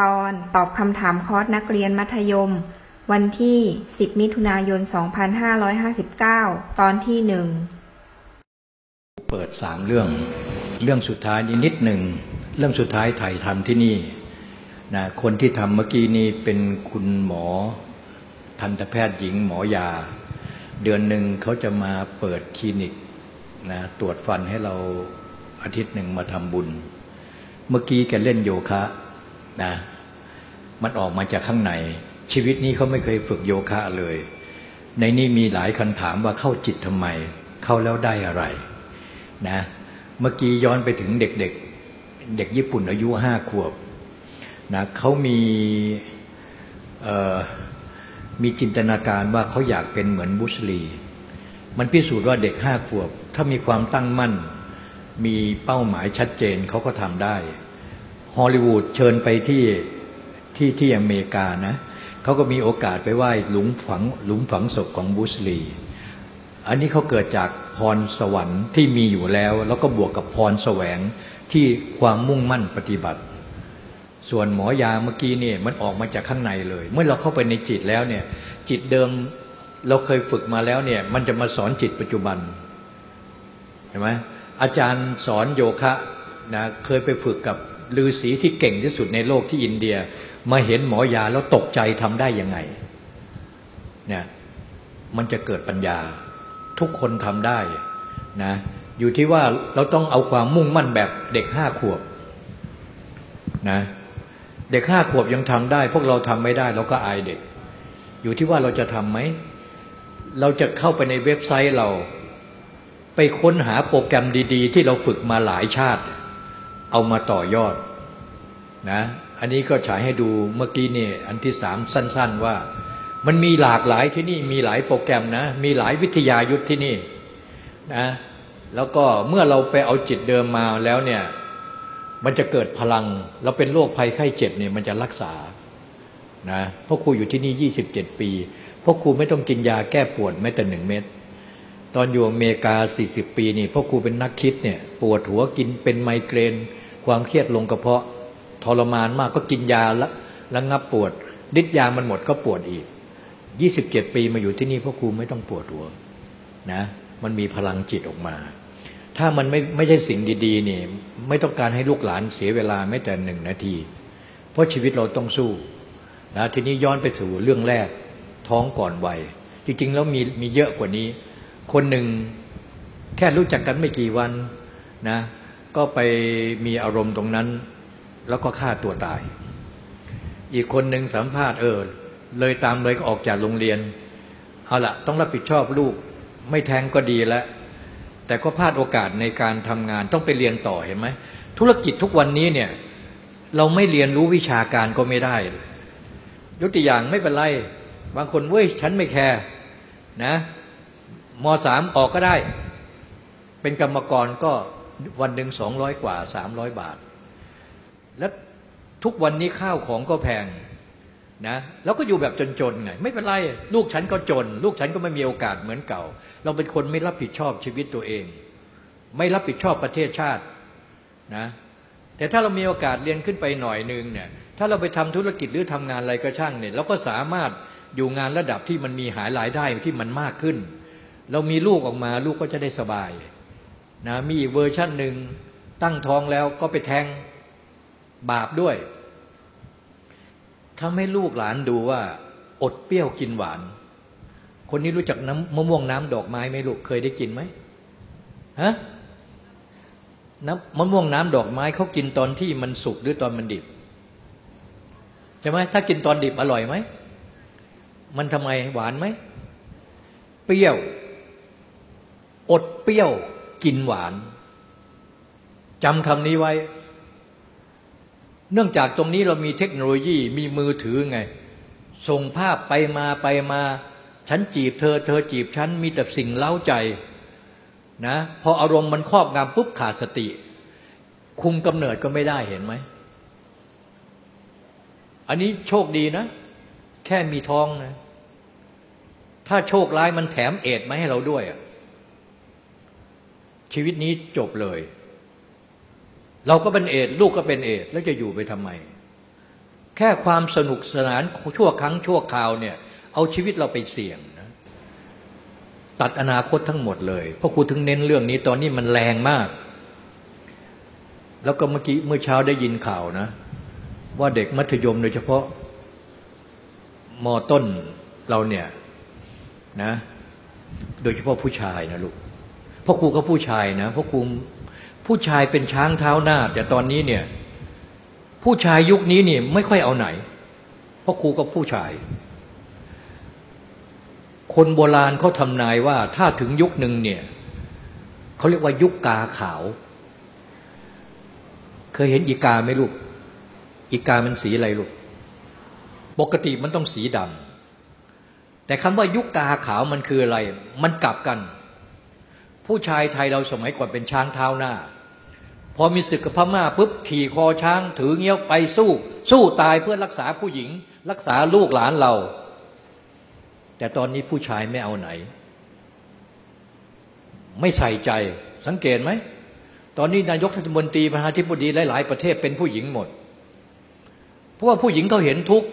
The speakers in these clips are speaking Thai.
ตอนตอบคำถามคอร์สนักเรียนมัธยม วันที่ 10 มิถุนายน 2559 ตอนที่หนึ่งเปิดสามเรื่อง เรื่องสุดท้ายนี้นิดหนึ่ง เรื่องสุดท้ายถ่ายทำที่นี่นะคนที่ทำเมื่อกี้นี้เป็นคุณหมอ ทันตแพทย์หญิงหมอยา เดือนหนึ่งเขาจะมาเปิดคลินิกนะตรวจฟันให้เราอาทิตย์หนึ่งมาทำบุญ เมื่อกี้แกเล่นโยคะ นะ มันออกมาจากข้างใน ชีวิตนี้เขาไม่เคยฝึกโยคะเลย ในนี้มีหลายคำถามว่าเข้าจิตทำไม เข้าแล้วได้อะไร นะ เมื่อกี้ย้อนไปถึงเด็ก ๆเเด็กญี่ปุ่นอายุห้าขวบนะเขามีมีจินตนาการว่าเขาอยากเป็นเหมือนบุสลี มันพิสูจน์ว่าเด็กห้าขวบ ถ้ามีความตั้งมั่น มีเป้าหมายชัดเจนเขาก็ทำได้ ฮอลลีวูดเชิญไปที่ที่ที่อเมริกานะเขาก็มีโอกาสไปไหว้หลุมฝังหลุมฝังศพของบุสลี อันนี้เขาเกิดจากพรสวรรค์ที่มีอยู่แล้ว แล้วก็บวกกับพรแสวงที่ความมุ่งมั่นปฏิบัติ ส่วนหมอยาเมื่อกี้เนี่ยมันออกมาจากข้างในเลย เมื่อเราเข้าไปในจิตแล้วเนี่ย จิตเดิมเราเคยฝึกมาแล้วเนี่ย มันจะมาสอนจิตปัจจุบันเห็นไหมอาจารย์สอนโยคะนะเคยไปฝึกกับ ฤาษีที่เก่งที่สุดในโลกที่อินเดีย มาเห็นหมอยาแล้วตกใจทำได้ยังไงเนี่ยมันจะเกิดปัญญา ทุกคนทำได้นะอยู่ที่ว่าเราต้องเอาความมุ่งมั่นแบบเด็กห้าขวบนะเด็กห้าขวบยังทำได้ พวกเราทำไม่ได้เราก็อายเด็ก อยู่ที่ว่าเราจะทำไหม เราจะเข้าไปในเว็บไซต์เรา ไปค้นหาโปรแกรมดี ๆ ที่เราฝึกมาหลายชาติ เอามาต่อยอดนะอันนี้ก็ฉายให้ดูเมื่อกี้นี่อันที่สามสั้น ๆว่า มันมีหลากหลายที่นี่มีหลายโปรแกรมนะ มีหลายวิทยายุทธที่นี่นะแล้วก็เมื่อเราไปเอาจิตเดิมมาแล้วเนี่ยมันจะเกิดพลังเราเป็นโรคภัยไข้เจ็บเนี่ยมันจะรักษานะพ่อครูอยู่ที่นี่ยี่สิบเจ็ดปีพ่อครูไม่ต้องกินยาแก้ปวดแม้แต่หนึ่งเม็ด ตอนอยู่อเมริกา 40 ปีนี่พ่อครูเป็นนักคิดเนี่ยปวดหัวกินเป็นไมเกรน ความเครียดลงกระเพาะทรมานมากก็กินยาละระงับปวดฤทธิ์ยามันหมดก็ปวดอีก 27 ปีมาอยู่ที่นี่พ่อครูไม่ต้องปวดหัวนะมันมีพลังจิตออกมา ถ้ามันไม่ไม่ใช่สิ่งดีๆนี่ไม่ต้องการให้ลูกหลานเสียเวลาแม้แต่หนึ่งนาที เพราะชีวิตเราต้องสู้นะทีนี้ย้อนไปสู่เรื่องแรกท้องก่อนวัยจริงๆแล้วมีมีเยอะกว่านี้ คนหนึ่งแค่รู้จักกันไม่กี่วันนะ ก็ไปมีอารมณ์ตรงนั้น แล้วก็ฆ่าตัวตาย อีกคนหนึ่งสัมภาษณ์เออ เลยตามเลยก็ออกจากโรงเรียน เอาละต้องรับผิดชอบลูก ไม่แทงก็ดีแล้ว แต่ก็พลาดโอกาสในการทำงานต้องไปเรียนต่อเห็นไหมธุรกิจทุกวันนี้เนี่ย เราไม่เรียนรู้วิชาการก็ไม่ได้ ยกตัวอย่างไม่เป็นไร บางคนเว้ยฉันไม่แคร์นะ มสามออกก็ได้ เป็นกรรมกรก็วันหนึ่งสองร้อยกว่าสามร้อยบาท และทุกวันนี้ข้าวของก็แพงนะแล้วก็อยู่แบบจนๆไงไม่เป็นไร ลูกฉันก็จน ลูกฉันก็ไม่มีโอกาสเหมือนเก่า เราเป็นคนไม่รับผิดชอบชีวิตตัวเอง ไม่รับผิดชอบประเทศชาตินะแต่ถ้าเรามีโอกาสเรียนขึ้นไปหน่อยนึงเนี่ยถ้าเราไปทำธุรกิจหรือทำงานอะไรก็ช่างเนี่ยเราก็สามารถอยู่งานระดับที่มันมีหายรายได้ที่มันมากขึ้น เรามีลูกออกมา ลูกก็จะได้สบายนะมีอีกเวอร์ชั่นหนึ่งตั้งท้องแล้วก็ไปแทงบาปด้วยทำให้ลูกหลานดูว่า อดเปรี้ยวกินหวาน คนนี้รู้จักน้ำมะม่วงน้ำดอกไม้ไหมลูกเคยได้กินไหมฮะน้ำมะม่วงน้ำดอกไม้เขากินตอนที่มันสุกหรือตอนมันดิบใช่ไหมถ้ากินตอนดิบอร่อยไหมมันทำไมหวานไหมเปรี้ยว อดเปรี้ยวกินหวานจำคำนี้ไว้ เนื่องจากตรงนี้เรามีเทคโนโลยีมีมือถือไง ส่งภาพไปมาไปมา ฉันจีบเธอ เธอจีบฉันมีแต่สิ่งเล้าใจนะพออารมณ์มันครอบงำปุ๊บขาดสติ คุมกำเนิดก็ไม่ได้เห็นไหม อันนี้โชคดีนะ แค่มีท้องนะ ถ้าโชคร้ายมันแถมเอดมาให้เราด้วยอะ ชีวิตนี้จบเลย เราก็เป็นเอดลูกก็เป็นเอดแล้วจะอยู่ไปทำไม แค่ความสนุกสนานชั่วครั้งชั่วคราวเนี่ย เอาชีวิตเราไปเสี่ยงนะตัดอนาคตทั้งหมดเลยเพราะครูถึงเน้นเรื่องนี้ตอนนี้มันแรงมาก แล้วก็เมื่อกี้เมื่อเช้าได้ยินข่าวนะ ว่าเด็กมัธยมโดยเฉพาะมอต้นเราเนี่ยนะ โดยเฉพาะผู้ชายนะลูก พราะครูก็ผู้ชายนะพราะครูผู้ชายเป็นช้างเท้าหน้า แต่ตอนนี้เนี่ย ผู้ชายยุคนี้เนี่ยไม่ค่อยเอาไหนเพราะครูก็ผู้ชาย คนโบราณเขาทำนายว่าถ้าถึงยุคหนึ่งเนี่ยเขาเรียกว่ายุคกาขาว เคยเห็นอีกาไหมลูก อีกามันสีอะไรลูก ปกติมันต้องสีดำแต่คำว่ายุคกาขาวมันคืออะไร มันกลับกัน ผู้ชายไทยเราสมัยก่อนเป็นช้างเท้าหน้า พอมีศึกกับพม่าปุ๊บขี่คอช้างถือเงี้ยวไปสู้ สู้ตายเพื่อรักษาผู้หญิง รักษาลูกหลานเรา แต่ตอนนี้ผู้ชายไม่เอาไหน ไม่ใส่ใจสังเกตไหม ตอนนี้นายกรัฐมนตรีประธานาธิบดีหลาย ๆ ประเทศเป็นผู้หญิงหมด เพราะว่าผู้หญิงเขาเห็นทุก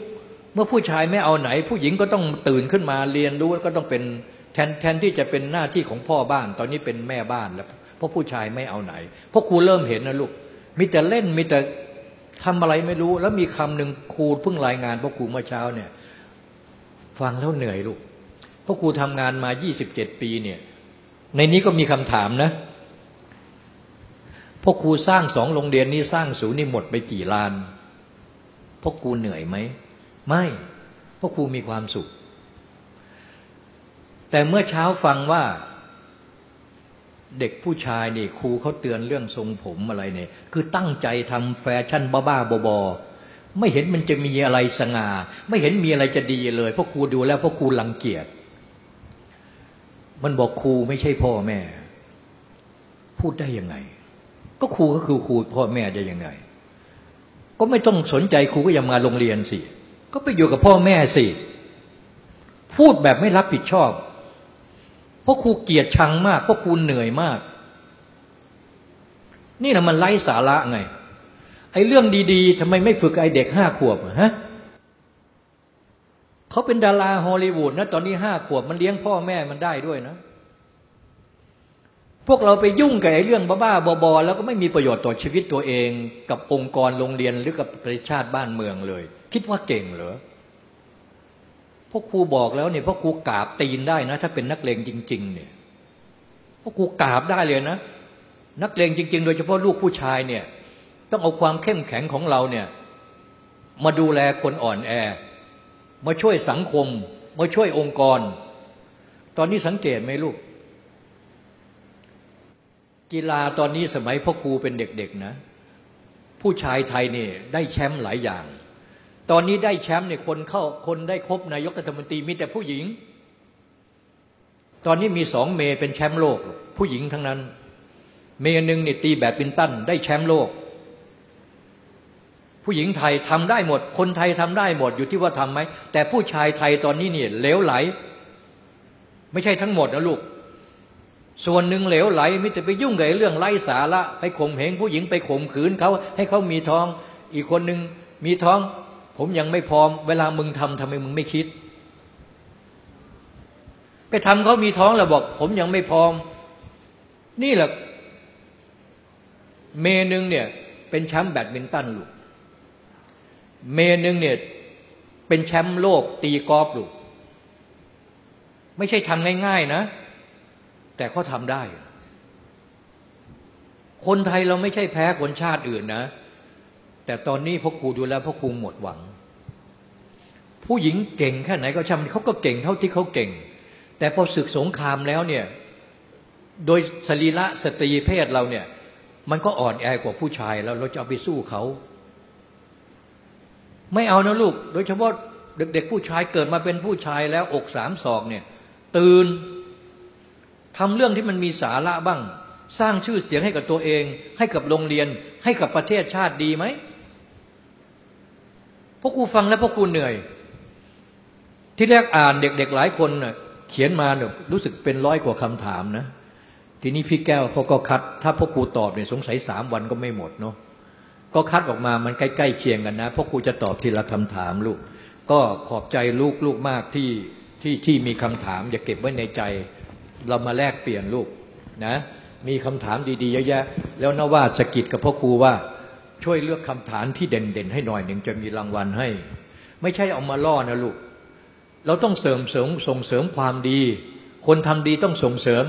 เมื่อผู้ชายไม่เอาไหน ผู้หญิงก็ต้องตื่นขึ้นมาเรียนรู้ก็ต้องเป็น แทนแทนที่จะเป็นหน้าที่ของพ่อบ้าน ตอนนี้เป็นแม่บ้านแล้วเพราะผู้ชายไม่เอาไหน เพราะครูเริ่มเห็นนะลูก มีแต่เล่นมีแต่ทำอะไรไม่รู้ แล้วมีคำหนึ่งครูเพิ่งรายงานพ่อครูเมื่อเช้าเนี่ย ฟังแล้วเหนื่อยลูกพ่อครูทำงานมา 27 ปีเนี่ย ในนี้ก็มีคำถามนะพ่อครูสร้างสองโรงเรียนนี้สร้างศูนย์นี่หมดไปกี่ล้านพ่อครูเหนื่อยไหม ไม่พ่อครูมีความสุข แต่เมื่อเช้าฟังว่า เด็กผู้ชายนี่ครูเขาเตือนเรื่องทรงผมอะไรเนี่ย คือตั้งใจทำแฟชั่นบ้าๆบอๆไม่เห็นมันจะมีอะไรสง่า ไม่เห็นมีอะไรจะดีเลยเพราะครูดูแล้วเพราะครูลังเกียจมันบอกครูไม่ใช่พ่อแม่ พูดได้ยังไง ก็ครูก็คือครูพ่อแม่ได้ยังไง ก็ไม่ต้องสนใจครูก็ยังมาโรงเรียนสิ ก็ไปอยู่กับพ่อแม่สิ พูดแบบไม่รับผิดชอบ พราะครูเกียดชังมากเพราะครูเหนื่อยมาก นี่นะมันไร้สาระไง ไอ้เรื่องดีๆทำไมไม่ฝึกไอ้เด็กห้าขวบฮะเขาเป็นดาราฮอลลีวูดนะตอนนี้ห้าขวบมันเลี้ยงพ่อแม่มันได้ด้วยนะ พวกเราไปยุ่งกับไอ้เรื่องบ้าๆบอๆแล้วก็ไม่มีประโยชน์ต่อชีวิตตัวเอง กับองค์กรโรงเรียนหรือกับประเทศชาติบ้านเมืองเลย คิดว่าเก่งเหรอ พราะครูบอกแล้วเนี่ยพ่อครูกราบตีนได้นะ ถ้าเป็นนักเลงจริง ๆ เนี่ยพ่อครูกราบได้เลยนะ นักเลงจริง ๆ โดยเฉพาะลูกผู้ชายเนี่ย ต้องเอาความเข้มแข็งของเราเนี่ย มาดูแลคนอ่อนแอ มาช่วยสังคม มาช่วยองค์กร ตอนนี้สังเกตไหมลูก กีฬาตอนนี้สมัยพ่อครูเป็นเด็ก ๆ นะ ผู้ชายไทยเนี่ยได้แชมป์หลายอย่าง ตอนนี้ได้แชมป์เนี่ยคนเข้าคนได้ครบนายกรัฐมนตรีมีแต่ผู้หญิง ตอนนี้มีสองเมย์เป็นแชมป์โลก ผู้หญิงทั้งนั้น เมย์หนึ่งเนี่ยตีแบดมินตันได้แชมป์โลก ผู้หญิงไทยทำได้หมด คนไทยทำได้หมดอยู่ที่ว่าทำไหมแต่ผู้ชายไทยตอนนี้เนี่ยเหลวไหล ไม่ใช่ทั้งหมดนะลูกส่วนหนึ่งเหลวไหลมิจะไปยุ่งกับเรื่องไร้สาระไปข่มเหงผู้หญิงไปข่มขืนเขาให้เขามีท้อง อีกคนหนึ่งมีท้อง ผมยังไม่พร้อม เวลามึงทำทำไมมึงไม่คิด ไปทำเขามีท้องแล้วบอก ผมยังไม่พร้อม นี่แหละเมนึงเนี่ยเป็นแชมป์แบดมินตันลูก เมนึงเนี่ยเป็นแชมป์โลกตีกอล์ฟลูก ไม่ใช่ทำง่าย ๆนะ แต่เขาทำได้ คนไทยเราไม่ใช่แพ้คนชาติอื่นนะ แต่ตอนนี้พ่อครูดูแลพ่อครูหมดหวัง ผู้หญิงเก่งแค่ไหนก็ช่างเขาก็เก่งเท่าที่เขาเก่ง แต่พอศึกสงครามแล้วเนี่ยโดยสรีระสตรีเพศเราเนี่ย มันก็อ่อนแอกว่าผู้ชายแล้วเราจะเอาไปสู้เขา ไม่เอานะลูก โดยเฉพาะเด็กๆผู้ชายเกิดมาเป็นผู้ชายแล้วอกสามศอกเนี่ย ตื่นทำเรื่องที่มันมีสาระบ้าง สร้างชื่อเสียงให้กับตัวเอง ให้กับโรงเรียน ให้กับประเทศชาติดีไหม พวกกูฟังแล้วพวกกูเหนื่อย ที่แรกอ่านเด็กๆหลายคนเน่ยเขียนมาเนี่ยรู้สึกเป็นร้อยกว่าคำถามนะ ทีนี้พี่แก้วเขาก็คัด ถ้าพวกกูตอบเนี่ยสงสัยสามวันก็ไม่หมดเนาะก็คัดออกมามันใกล้ๆเคียงกันนะพราะครูจะตอบทีละคำถามลูก ก็ขอบใจลูกลูกมากที่ที่ที่มีคำถาม อย่าเก็บไว้ในใจ เรามาแลกเปลี่ยนลูกนะ มีคำถามดีๆเยอะแยะแล้วนว่าสกิดกับพ่อครูว่า ช่วยเลือกคำถามที่เด่นๆให้หน่อยหนึ่งจะมีรางวัลให้ ไม่ใช่เอามาล่อนะลูก เราต้องเสริมเสริมส่งเสริมความดี คนทำดีต้องส่งเสริม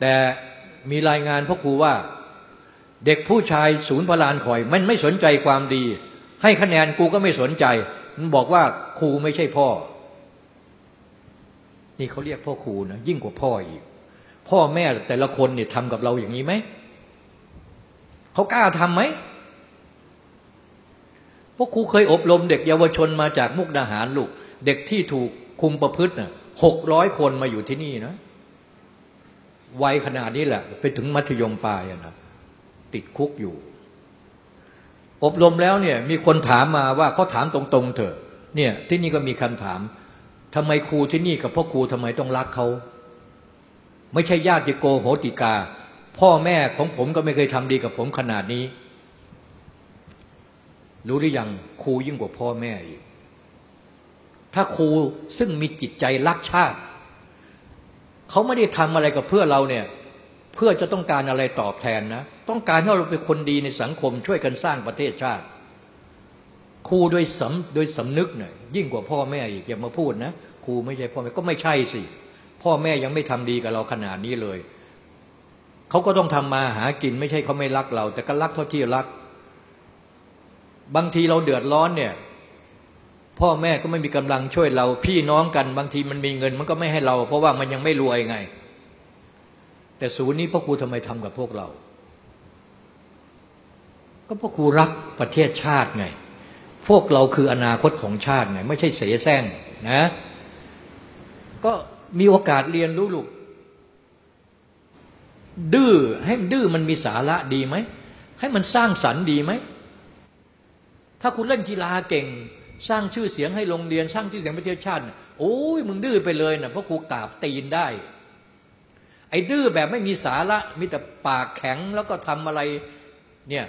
แต่มีรายงานพ่อครูว่า เด็กผู้ชายศูนย์พลานคอย มันไม่สนใจความดี ให้คะแนนกูก็ไม่สนใจ มันบอกว่าครูไม่ใช่พ่อ นี่เขาเรียกพ่อครูนะยิ่งกว่าพ่ออีก พ่อแม่แต่ละคนเนี่ยทำกับเราอย่างนี้ไหมเขากล้าทำไหม พวกครูเคยอบรมเด็กเยาวชนมาจากมุกดาหารลูก เด็กที่ถูกคุมประพฤติน่ะหกร้อยคนมาอยู่ที่นี่นะวัยขนาดนี้แหละ ไปถึงมัธยมปลายนะติดคุกอยู่ อบรมแล้วเนี่ย มีคนถามมาว่าเขาถามตรงๆ เถอะ เนี่ย ที่นี่ก็มีคำถามทำไมครูที่นี่กับพ่อครูทำไมต้องรักเขาไม่ใช่ญาติโกโหติกา พ่อแม่ของผมก็ไม่เคยทำดีกับผมขนาดนี้ รู้หรือยังครูยิ่งกว่าพ่อแม่อีก ถ้าครูซึ่งมีจิตใจรักชาติ เขาไม่ได้ทำอะไรกับเพื่อเราเนี่ย เพื่อจะต้องการอะไรตอบแทนนะ ต้องการให้เราเป็นคนดีในสังคมช่วยกันสร้างประเทศชาติ ครูโดยสำโดยสำนึกเนี่ยยิ่งกว่าพ่อแม่อีกอย่ามาพูดนะครูไม่ใช่พ่อแม่ก็ไม่ใช่สิ พ่อแม่ยังไม่ทำดีกับเราขนาดนี้เลย เขาก็ต้องทำมาหากินไม่ใช่เขาไม่รักเรา แต่ก็รักเท่าที่รัก บางทีเราเดือดร้อนเนี่ย พ่อแม่ก็ไม่มีกำลังช่วยเรา พี่น้องกัน บางทีมันมีเงิน มันก็ไม่ให้เรา เพราะว่ามันยังไม่รวยไง แต่ศูนย์นี้พ่อครูทำไมทำกับพวกเรา ก็พ่อครูรักประเทศชาติไง พวกเราคืออนาคตของชาติไง ไม่ใช่เสแสร้งนะ ก็มีโอกาสเรียนรู้ลูกดื้อให้ดื้อมันมีสาระดีไหมให้มันสร้างสรรค์ดีไหม ถ้าคุณเล่นกีฬาเก่ง สร้างชื่อเสียงให้โรงเรียน สร้างชื่อเสียงประเทศชาติโอ้ยมึงดื้อไปเลยนะเพราะครูกราบตีนได้ ไอ้ดื้อแบบไม่มีสาระมีแต่ปากแข็งแล้วก็ทำอะไรเนี่ย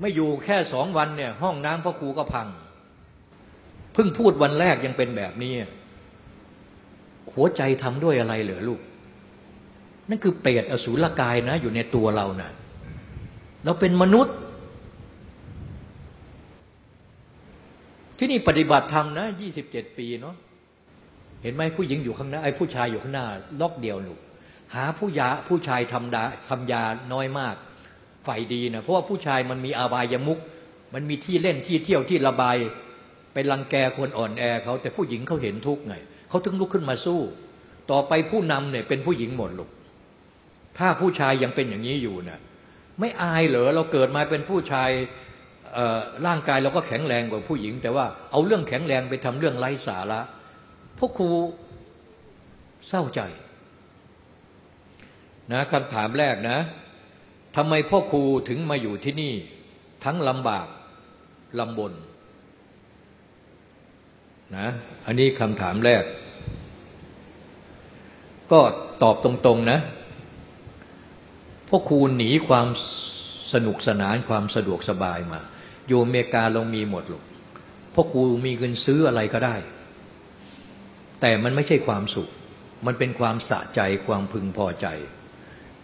ไม่อยู่แค่สองวันเนี่ย ห้องน้ำพ่อครูก็พัง เพิ่งพูดวันแรกยังเป็นแบบนี้ หัวใจทำด้วยอะไรเหรอลูก นั่นคือเปรตอสูรกายนะ อยู่ในตัวเรานะ่ะ เราเป็นมนุษย์ ที่นี่ปฏิบัติธรรมนะยี่สิบเจ็ดปีเนาะเห็นไหมผู้หญิงอยู่ข้างหน้าไอ้ผู้ชายอยู่ข้างหน้า ล็อกเดียวลูกหาผู้ยาผู้ชายทำดาทำยาน้อยมากฝ่ายดีนะเพราะว่าผู้ชายมันมีอาบายมุก มันมีที่เล่นที่เที่ยวที่ระบายเป็นรังแกคนอ่อนแอเขาแต่ผู้หญิงเขาเห็นทุกข์ไงเขาถึงลุกขึ้นมาสู้ ต่อไปผู้นำเนี่ยเป็นผู้หญิงหมดลูกถ้าผู้ชายยังเป็นอย่างนี้อยู่นะไม่อายเหรอเราเกิดมาเป็นผู้ชาย ร่างกายเราก็แข็งแรงกว่าผู้หญิง แต่ว่าเอาเรื่องแข็งแรงไปทำเรื่องไร้สาระพวกครูเศร้าใจนะคำถามแรกนะทำไมพ่อครูถึงมาอยู่ที่นี่ ทั้งลำบากลำบนนะอันนี้คำถามแรก ก็ตอบตรงๆนะพ่อครูหนีความสนุกสนานความสะดวกสบายมา อยู่อเมริกาเรามีหมดหรอกพ่อครูมีเงินซื้ออะไรก็ได้ แต่มันไม่ใช่ความสุข มันเป็นความสะใจความพึงพอใจ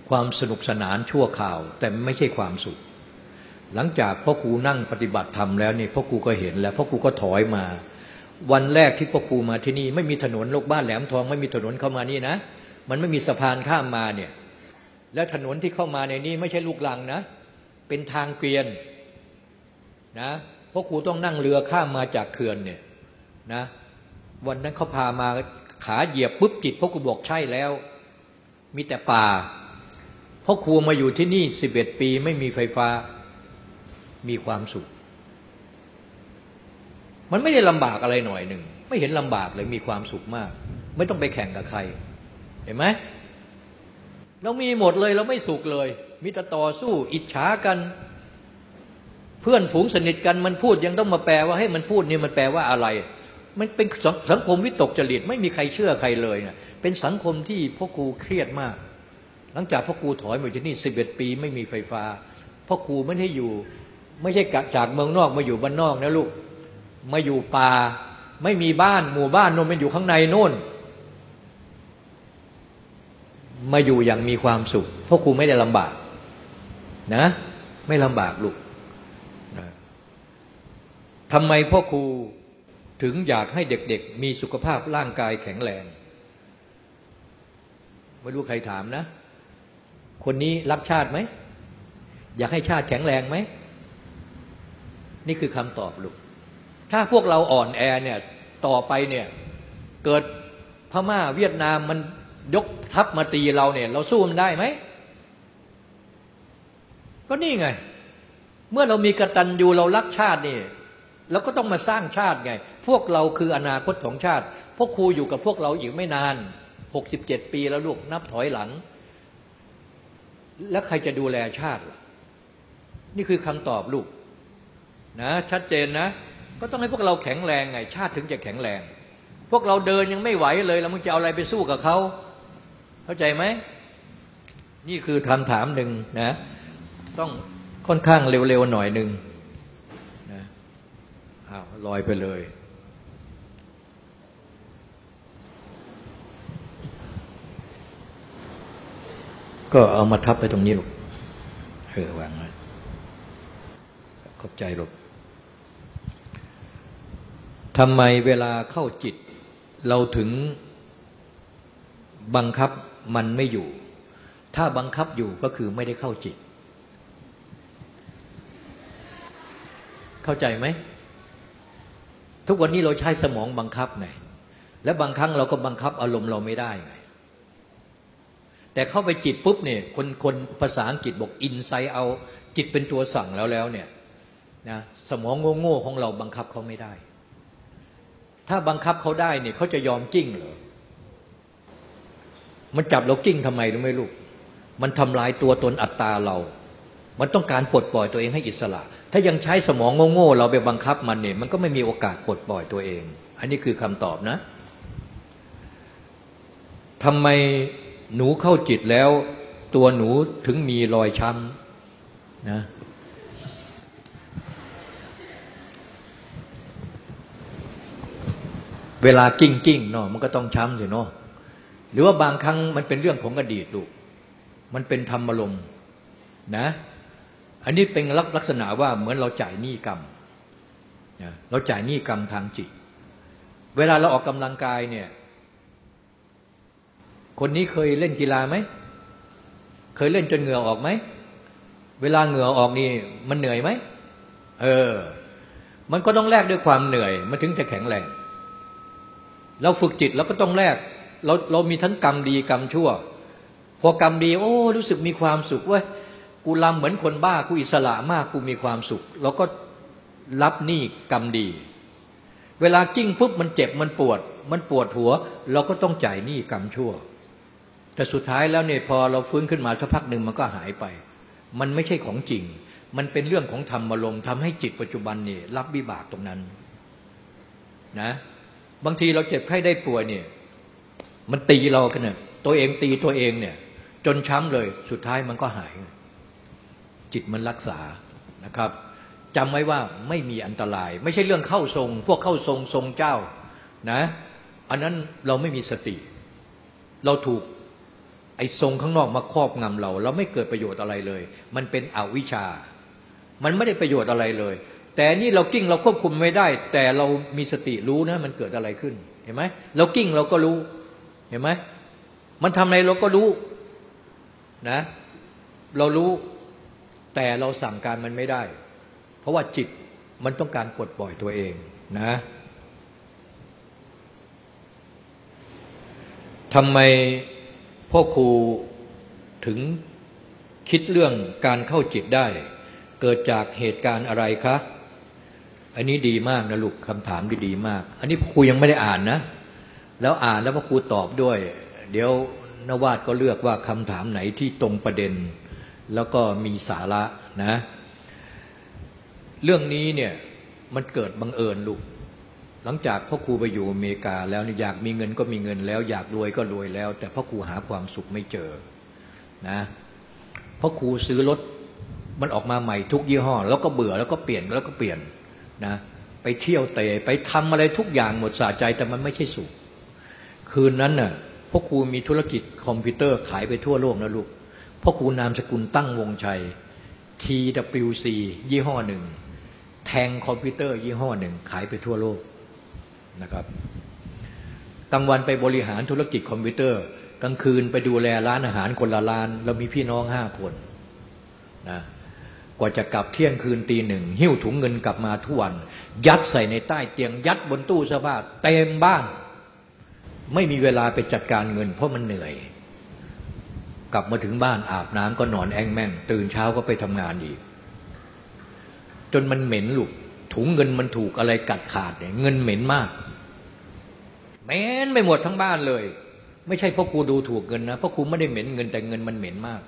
ความสนุกสนานชั่วข่าว แต่ไม่ใช่ความสุข หลังจากพ่อครูนั่งปฏิบัติธรรมแล้วนี่พ่อครูก็เห็นแล้วพ่อครูก็ถอยมา วันแรกที่พ่อครูมาที่นี่ ไม่มีถนนโลกบ้านแหลมทองไม่มีถนนเข้ามานี่นะ มันไม่มีสะพานข้ามมาเนี่ยและถนนที่เข้ามาในนี้ไม่ใช่ลูกลังนะ เป็นทางเกวียน นะพ่อครูต้องนั่งเรือข้ามมาจากเขื่อนเนี่ยนะ วันนั้นเขาพามาขาเหยียบปุ๊บจิตพ่อครูบอกใช่แล้ว มีแต่ป่าพ่อครูมาอยู่ที่นี่สิบเอ็ดปีไม่มีไฟฟ้า มีความสุข มันไม่ได้ลำบากอะไรหน่อยหนึ่ง ไม่เห็นลำบากเลยมีความสุขมาก ไม่ต้องไปแข่งกับใคร เห็นไหมเรามีหมดเลยเราไม่สุขเลย มีแต่ต่อสู้ อิจฉากัน เพื่อนฝูงสนิทกันมันพูดยังต้องมาแปลว่าให้มันพูดนี่มันแปลว่าอะไร มันเป็นสังคมวิตกจริตไม่มีใครเชื่อใครเลยนะเป็นสังคมที่พ่อครูเครียดมาก หลังจากพ่อครูถอยมาที่นี่สิบเอ็ดปีไม่มีไฟฟ้าพ่อครูไม่ได้อยู่ ไม่ใช่กจากเมืองนอกมาอยู่บ้านนอกนะลูกมาอยู่ป่า ไม่มีบ้านหมู่บ้านโน่นมันอยู่ข้างในโน่นมาอยู่อย่างมีความสุขพราะครูไม่ได้ลำบาก นะ ไม่ลำบากลูก ทำไมพ่อครูถึงอยากให้เด็กๆ มีสุขภาพร่างกายแข็งแรงไม่รู้ใครถามนะ คนนี้รักชาติไหม อยากให้ชาติแข็งแรงไหม นี่คือคำตอบลูก ถ้าพวกเราอ่อนแอเนี่ยต่อไปเนี่ยเกิดพม่าเวียดนามมันยกทัพมาตีเราเนี่ย เราสู้มันได้ไหม ก็นี่ไง เมื่อเรามีกตัญญูเรารักชาตินี่ เราก็ต้องมาสร้างชาติไง พวกเราคืออนาคตของชาติ พวกครูอยู่กับพวกเราอีกไม่นานหกสิบเจ็ดปีแล้วลูกนับถอยหลัง แล้วใครจะดูแลชาติล่ะนี่คือคำตอบลูกนะชัดเจนนะ ก็ต้องให้พวกเราแข็งแรงไง ชาติถึงจะแข็งแรง พวกเราเดินยังไม่ไหวเลยแล้วมึงจะเอาอะไรไปสู้กับเขาเข้าใจไหมนี่คือคำถามหนึ่งนะ ต้องค่อนข้างเร็วๆหน่อยหนึ่ง อ้าวลอยไปเลย ก็เอามาทับไปตรงนี้ลูกเออวางไว้ขอบใจลูกทำไมเวลาเข้าจิต เราถึงบังคับมันไม่อยู่ ถ้าบังคับอยู่ก็คือไม่ได้เข้าจิต เข้าใจไหม ทุกวันนี้เราใช้สมองบังคับไงและบางครั้งเราก็บังคับอารมณ์เราไม่ได้ไงแต่เข้าไปจิตปุ๊บเนี่ยคนคนภาษาอังกฤษบอกอินไซต์เอา จิตเป็นตัวสั่งแล้วแล้วเนี่ยนะสมองโง่ๆของเราบังคับเขาไม่ได้ ถ้าบังคับเขาได้เนี่ยเขาจะยอมกิ้งเหรอมันจับเรากิ้งทำไมรู้ไหมลูก มันทำลายตัวตนอัตตาเรา มันต้องการปลดปล่อยตัวเองให้อิสระ ถ้ายังใช้สมองโง่ๆเราไปบังคับมันเนี่ย มันก็ไม่มีโอกาสปลดปล่อยตัวเอง อันนี้คือคำตอบนะทำไมหนูเข้าจิตแล้ว ตัวหนูถึงมีรอยช้ำนะเวลากิ้งกิ้งเนาะมันก็ต้องช้ำสิเนาะหรือว่าบางครั้งมันเป็นเรื่องของอดีตลูกมันเป็นธรรมลมนะ อันนี้เป็นลักษณะว่าเหมือนเราจ่ายหนี้กรรมเราจ่ายหนี้กรรมทางจิต เวลาเราออกกำลังกายเนี่ย คนนี้เคยเล่นกีฬาไหม เคยเล่นจนเหงื่อออกไหม เวลาเหงื่อออกนี่มันเหนื่อยไหม เออ มันก็ต้องแลกด้วยความเหนื่อย มันถึงจะแข็งแรง เราฝึกจิตเราก็ต้องแลก เราเรามีทั้งกรรมดีกรรมชั่ว พอกรรมดี โอ้ รู้สึกมีความสุขเว้ย กูลำเหมือนคนบ้ากูอิสระมากกูมีความสุขเราก็รับหนี้กรรมดี เวลากิ้งปุ๊บมันเจ็บมันปวด มันปวดหัว เราก็ต้องจ่ายหนี้กรรมชั่ว แต่สุดท้ายแล้วเนี่ยพอเราฟื้นขึ้นมาสักพักหนึ่งมันก็หายไป มันไม่ใช่ของจริง มันเป็นเรื่องของธรรมอารมณ์ทำให้จิตปัจจุบันเนี่ยรับวิบากตรงนั้นนะบางทีเราเจ็บไข้ได้ป่วยเนี่ยมันตีเรากันเนี่ยตัวเองตีตัวเองเนี่ย จนช้ำเลยสุดท้ายมันก็หาย จิตมันรักษานะครับจำไว้ว่าไม่มีอันตราย ไม่ใช่เรื่องเข้าทรง พวกเข้าทรงทรงเจ้านะอันนั้นเราไม่มีสติ เราถูกไอ้ทรงข้างนอกมาครอบงำเรา เราไม่เกิดประโยชน์อะไรเลย มันเป็นอวิชชา มันไม่ได้ประโยชน์อะไรเลย แต่นี่เรากิ้งเราควบคุมไม่ได้ แต่เรามีสติรู้นะมันเกิดอะไรขึ้นเห็นไหมเรากิ้งเราก็รู้เห็นไหมมันทำอะไรเราก็รู้นะ เรารู้ แต่เราสั่งการมันไม่ได้ เพราะว่าจิตมันต้องการปลดปล่อยตัวเองนะทำไมพ่อครูถึงคิดเรื่องการเข้าจิตได้ เกิดจากเหตุการณ์อะไรคะ อันนี้ดีมากนะลูกคำถามดีดีมาก อันนี้พ่อครูยังไม่ได้อ่านนะ แล้วอ่านแล้วพ่อครูตอบด้วย เดี๋ยวนวาดก็เลือกว่าคำถามไหนที่ตรงประเด็น แล้วก็มีสาระนะ เรื่องนี้เนี่ยมันเกิดบังเอิญลูก หลังจากพ่อครูไปอยู่อเมริกาแล้วเนี่ยอยากมีเงินก็มีเงินแล้ว อยากรวยก็รวยแล้ว แต่พ่อครูหาความสุขไม่เจอนะพ่อครูซื้อรถมันออกมาใหม่ทุกยี่ห้อ แล้วก็เบื่อแล้วก็เปลี่ยนแล้วก็เปลี่ยนนะไปเที่ยวเตร่ไปทำอะไรทุกอย่างหมดสะใจแต่มันไม่ใช่สุข คืนนั้นน่ะพ่อครูมีธุรกิจคอมพิวเตอร์ขายไปทั่วโลกนะลูก พ่อครูนามสกุลตั้งวงชัย TWC ยี่ห้อหนึ่ง แทงคอมพิวเตอร์ยี่ห้อหนึ่ง ขายไปทั่วโลกนะครับกลางวันไปบริหารธุรกิจคอมพิวเตอร์ กลางคืนไปดูแลร้านอาหารคนละร้าน เรามีพี่น้องห้าคนนะกว่าจะกลับเที่ยงคืนตีหนึ่ง หิ้วถุงเงินกลับมาทุกวัน ยัดใส่ในใต้เตียง ยัดบนตู้เสื้อผ้าเต็มบ้าน ไม่มีเวลาไปจัดการเงิน เพราะมันเหนื่อย กลับมาถึงบ้านอาบน้ำก็นอนแองแม่ง ตื่นเช้าก็ไปทำงานอีก จนมันเหม็นลูกถุงเงินมันถูกอะไรกัดขาดเนี่ยเงินเหม็นมากเหม็นไปหมดทั้งบ้านเลย ไม่ใช่เพราะกูดูถูกเงินนะเพราะกูไม่ได้เหม็นเงินแต่เงินมันเหม็นมาก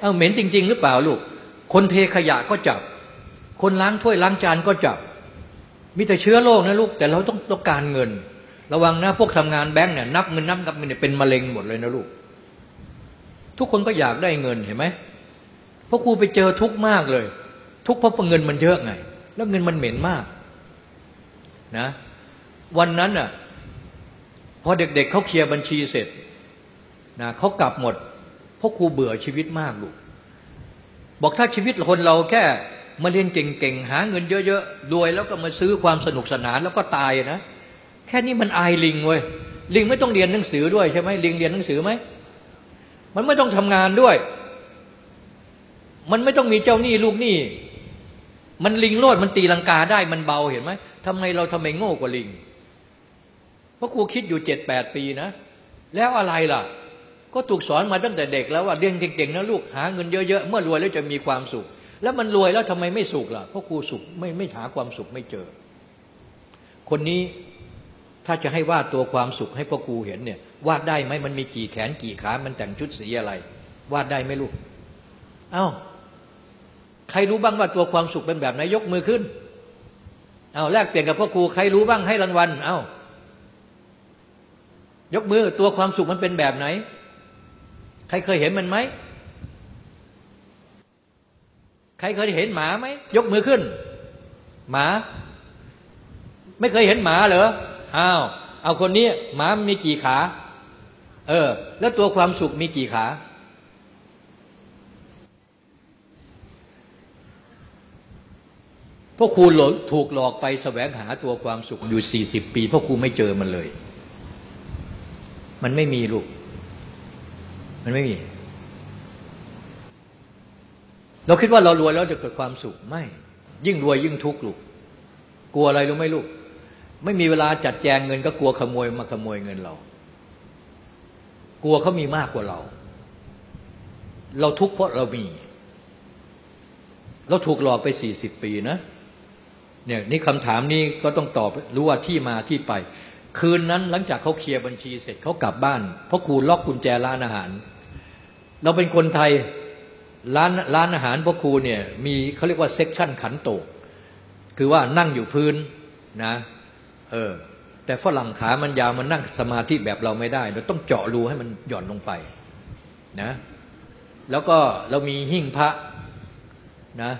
เอาเหม็นจริง ๆ หรือเปล่าลูก คนเทขยะก็จับ คนล้างถ้วยล้างจานก็จับ มีแต่เชื้อโรคนะลูก แต่เราต้องต้องการเงิน ระวังนะพวกทำงานแบงค์เนี่ยนับเงินนับกับเงินเนี่ยเป็นมะเร็งหมดเลยนะลูก ทุกคนก็อยากได้เงินเห็นไหมเพราะครูไปเจอทุกมากเลย ทุกเพราะเงินมันเยอะไง แล้วเงินมันเหม็นมากนะวันนั้นอะพอเด็กๆเเขาเคลียร์บัญชีเสร็จนะเขากลับหมดเพราะครูเบื่อชีวิตมากลูกบอกถ้าชีวิตคนเราแค่มาเรียนเก่งๆหาเงินเยอะๆรวยแล้วก็มาซื้อความสนุกสนานแล้วก็ตายนะ แค่นี้มันอายลิงเว้ยลิงไม่ต้องเรียนหนังสือด้วยใช่ไหมลิงเรียนหนังสือไหมมันไม่ต้องทำงานด้วย มันไม่ต้องมีเจ้าหนี้ลูกหนี้มันลิงโลดมันตีลังกาได้มันเบาเห็นไหมทำไมเราทำไมโง่กว่าลิง เพราะครูคิดอยู่เจ็ดแปดปีนะ แล้วอะไรล่ะ ก็ถูกสอนมาตั้งแต่เด็กแล้วว่าเรียนเก่งๆนะลูกหาเงินเยอะๆเมื่อรวยแล้วจะมีความสุข แล้วมันรวยแล้วทำไมไม่สุขล่ะเพราะครูสุขไม่ไม่หาความสุขไม่เจอ คนนี้ ถ้าจะให้วาดตัวความสุขให้พ่อครูเห็นเนี่ย วาดได้ไหมมันมีกี่แขนกี่ขา มันแต่งชุดสีอะไร วาดได้ไหมลูก เอา้า ใครรู้บ้างว่าตัวความสุขเป็นแบบไหนยกมือขึ้น เอาแลกเปลี่ยนกับพ่อครูใครรู้บ้างให้รางวัล เอายกมือตัวความสุขมันเป็นแบบไหน ใครเคยเห็นมันไหมใครเคยเห็นหมาไหมยกมือขึ้น หมา ไม่เคยเห็นหมาเหรอ อ้าวเอาคนนี้หมามีกี่ขา เออ แล้วตัวความสุขมีกี่ขา พวกครูหลถูกหลอกไปแสวงหาตัวความสุขอยู่สี่สิบปีพวกครูไม่เจอมันเลย มันไม่มีลูก มันไม่มี เราคิดว่าเรารวยแล้วจะเกิดความสุขไม่ ยิ่งรวยยิ่งทุกข์ลูก กลัวอะไรรู้ไหมลูก ไม่มีเวลาจัดแจงเงินก็กลัวขโมยมาขโมยเงินเรา กลัวเขามีมากกว่าเรา เราทุกข์เพราะเรามี เราถูกหลอกไปสี่สิบปีนะเนี่ยนี่คำถามนี้ก็ต้องตอบรู้ว่าที่มาที่ไป คืนนั้นหลังจากเขาเคลียร์บัญชีเสร็จเขากลับบ้าน เพราะครูล็อกกุญแจร้านอาหาร เราเป็นคนไทยร้านร้านอาหารพ่อครูเนี่ยมีเขาเรียกว่าเซ็กชันขันโตก คือว่านั่งอยู่พื้นนะ เออ แต่ฝรั่งขามันยาวมันนั่งสมาธิแบบเราไม่ได้ เราต้องเจาะรูให้มันหย่อนลงไปนะ แล้วก็เรามีหิ้งพระนะ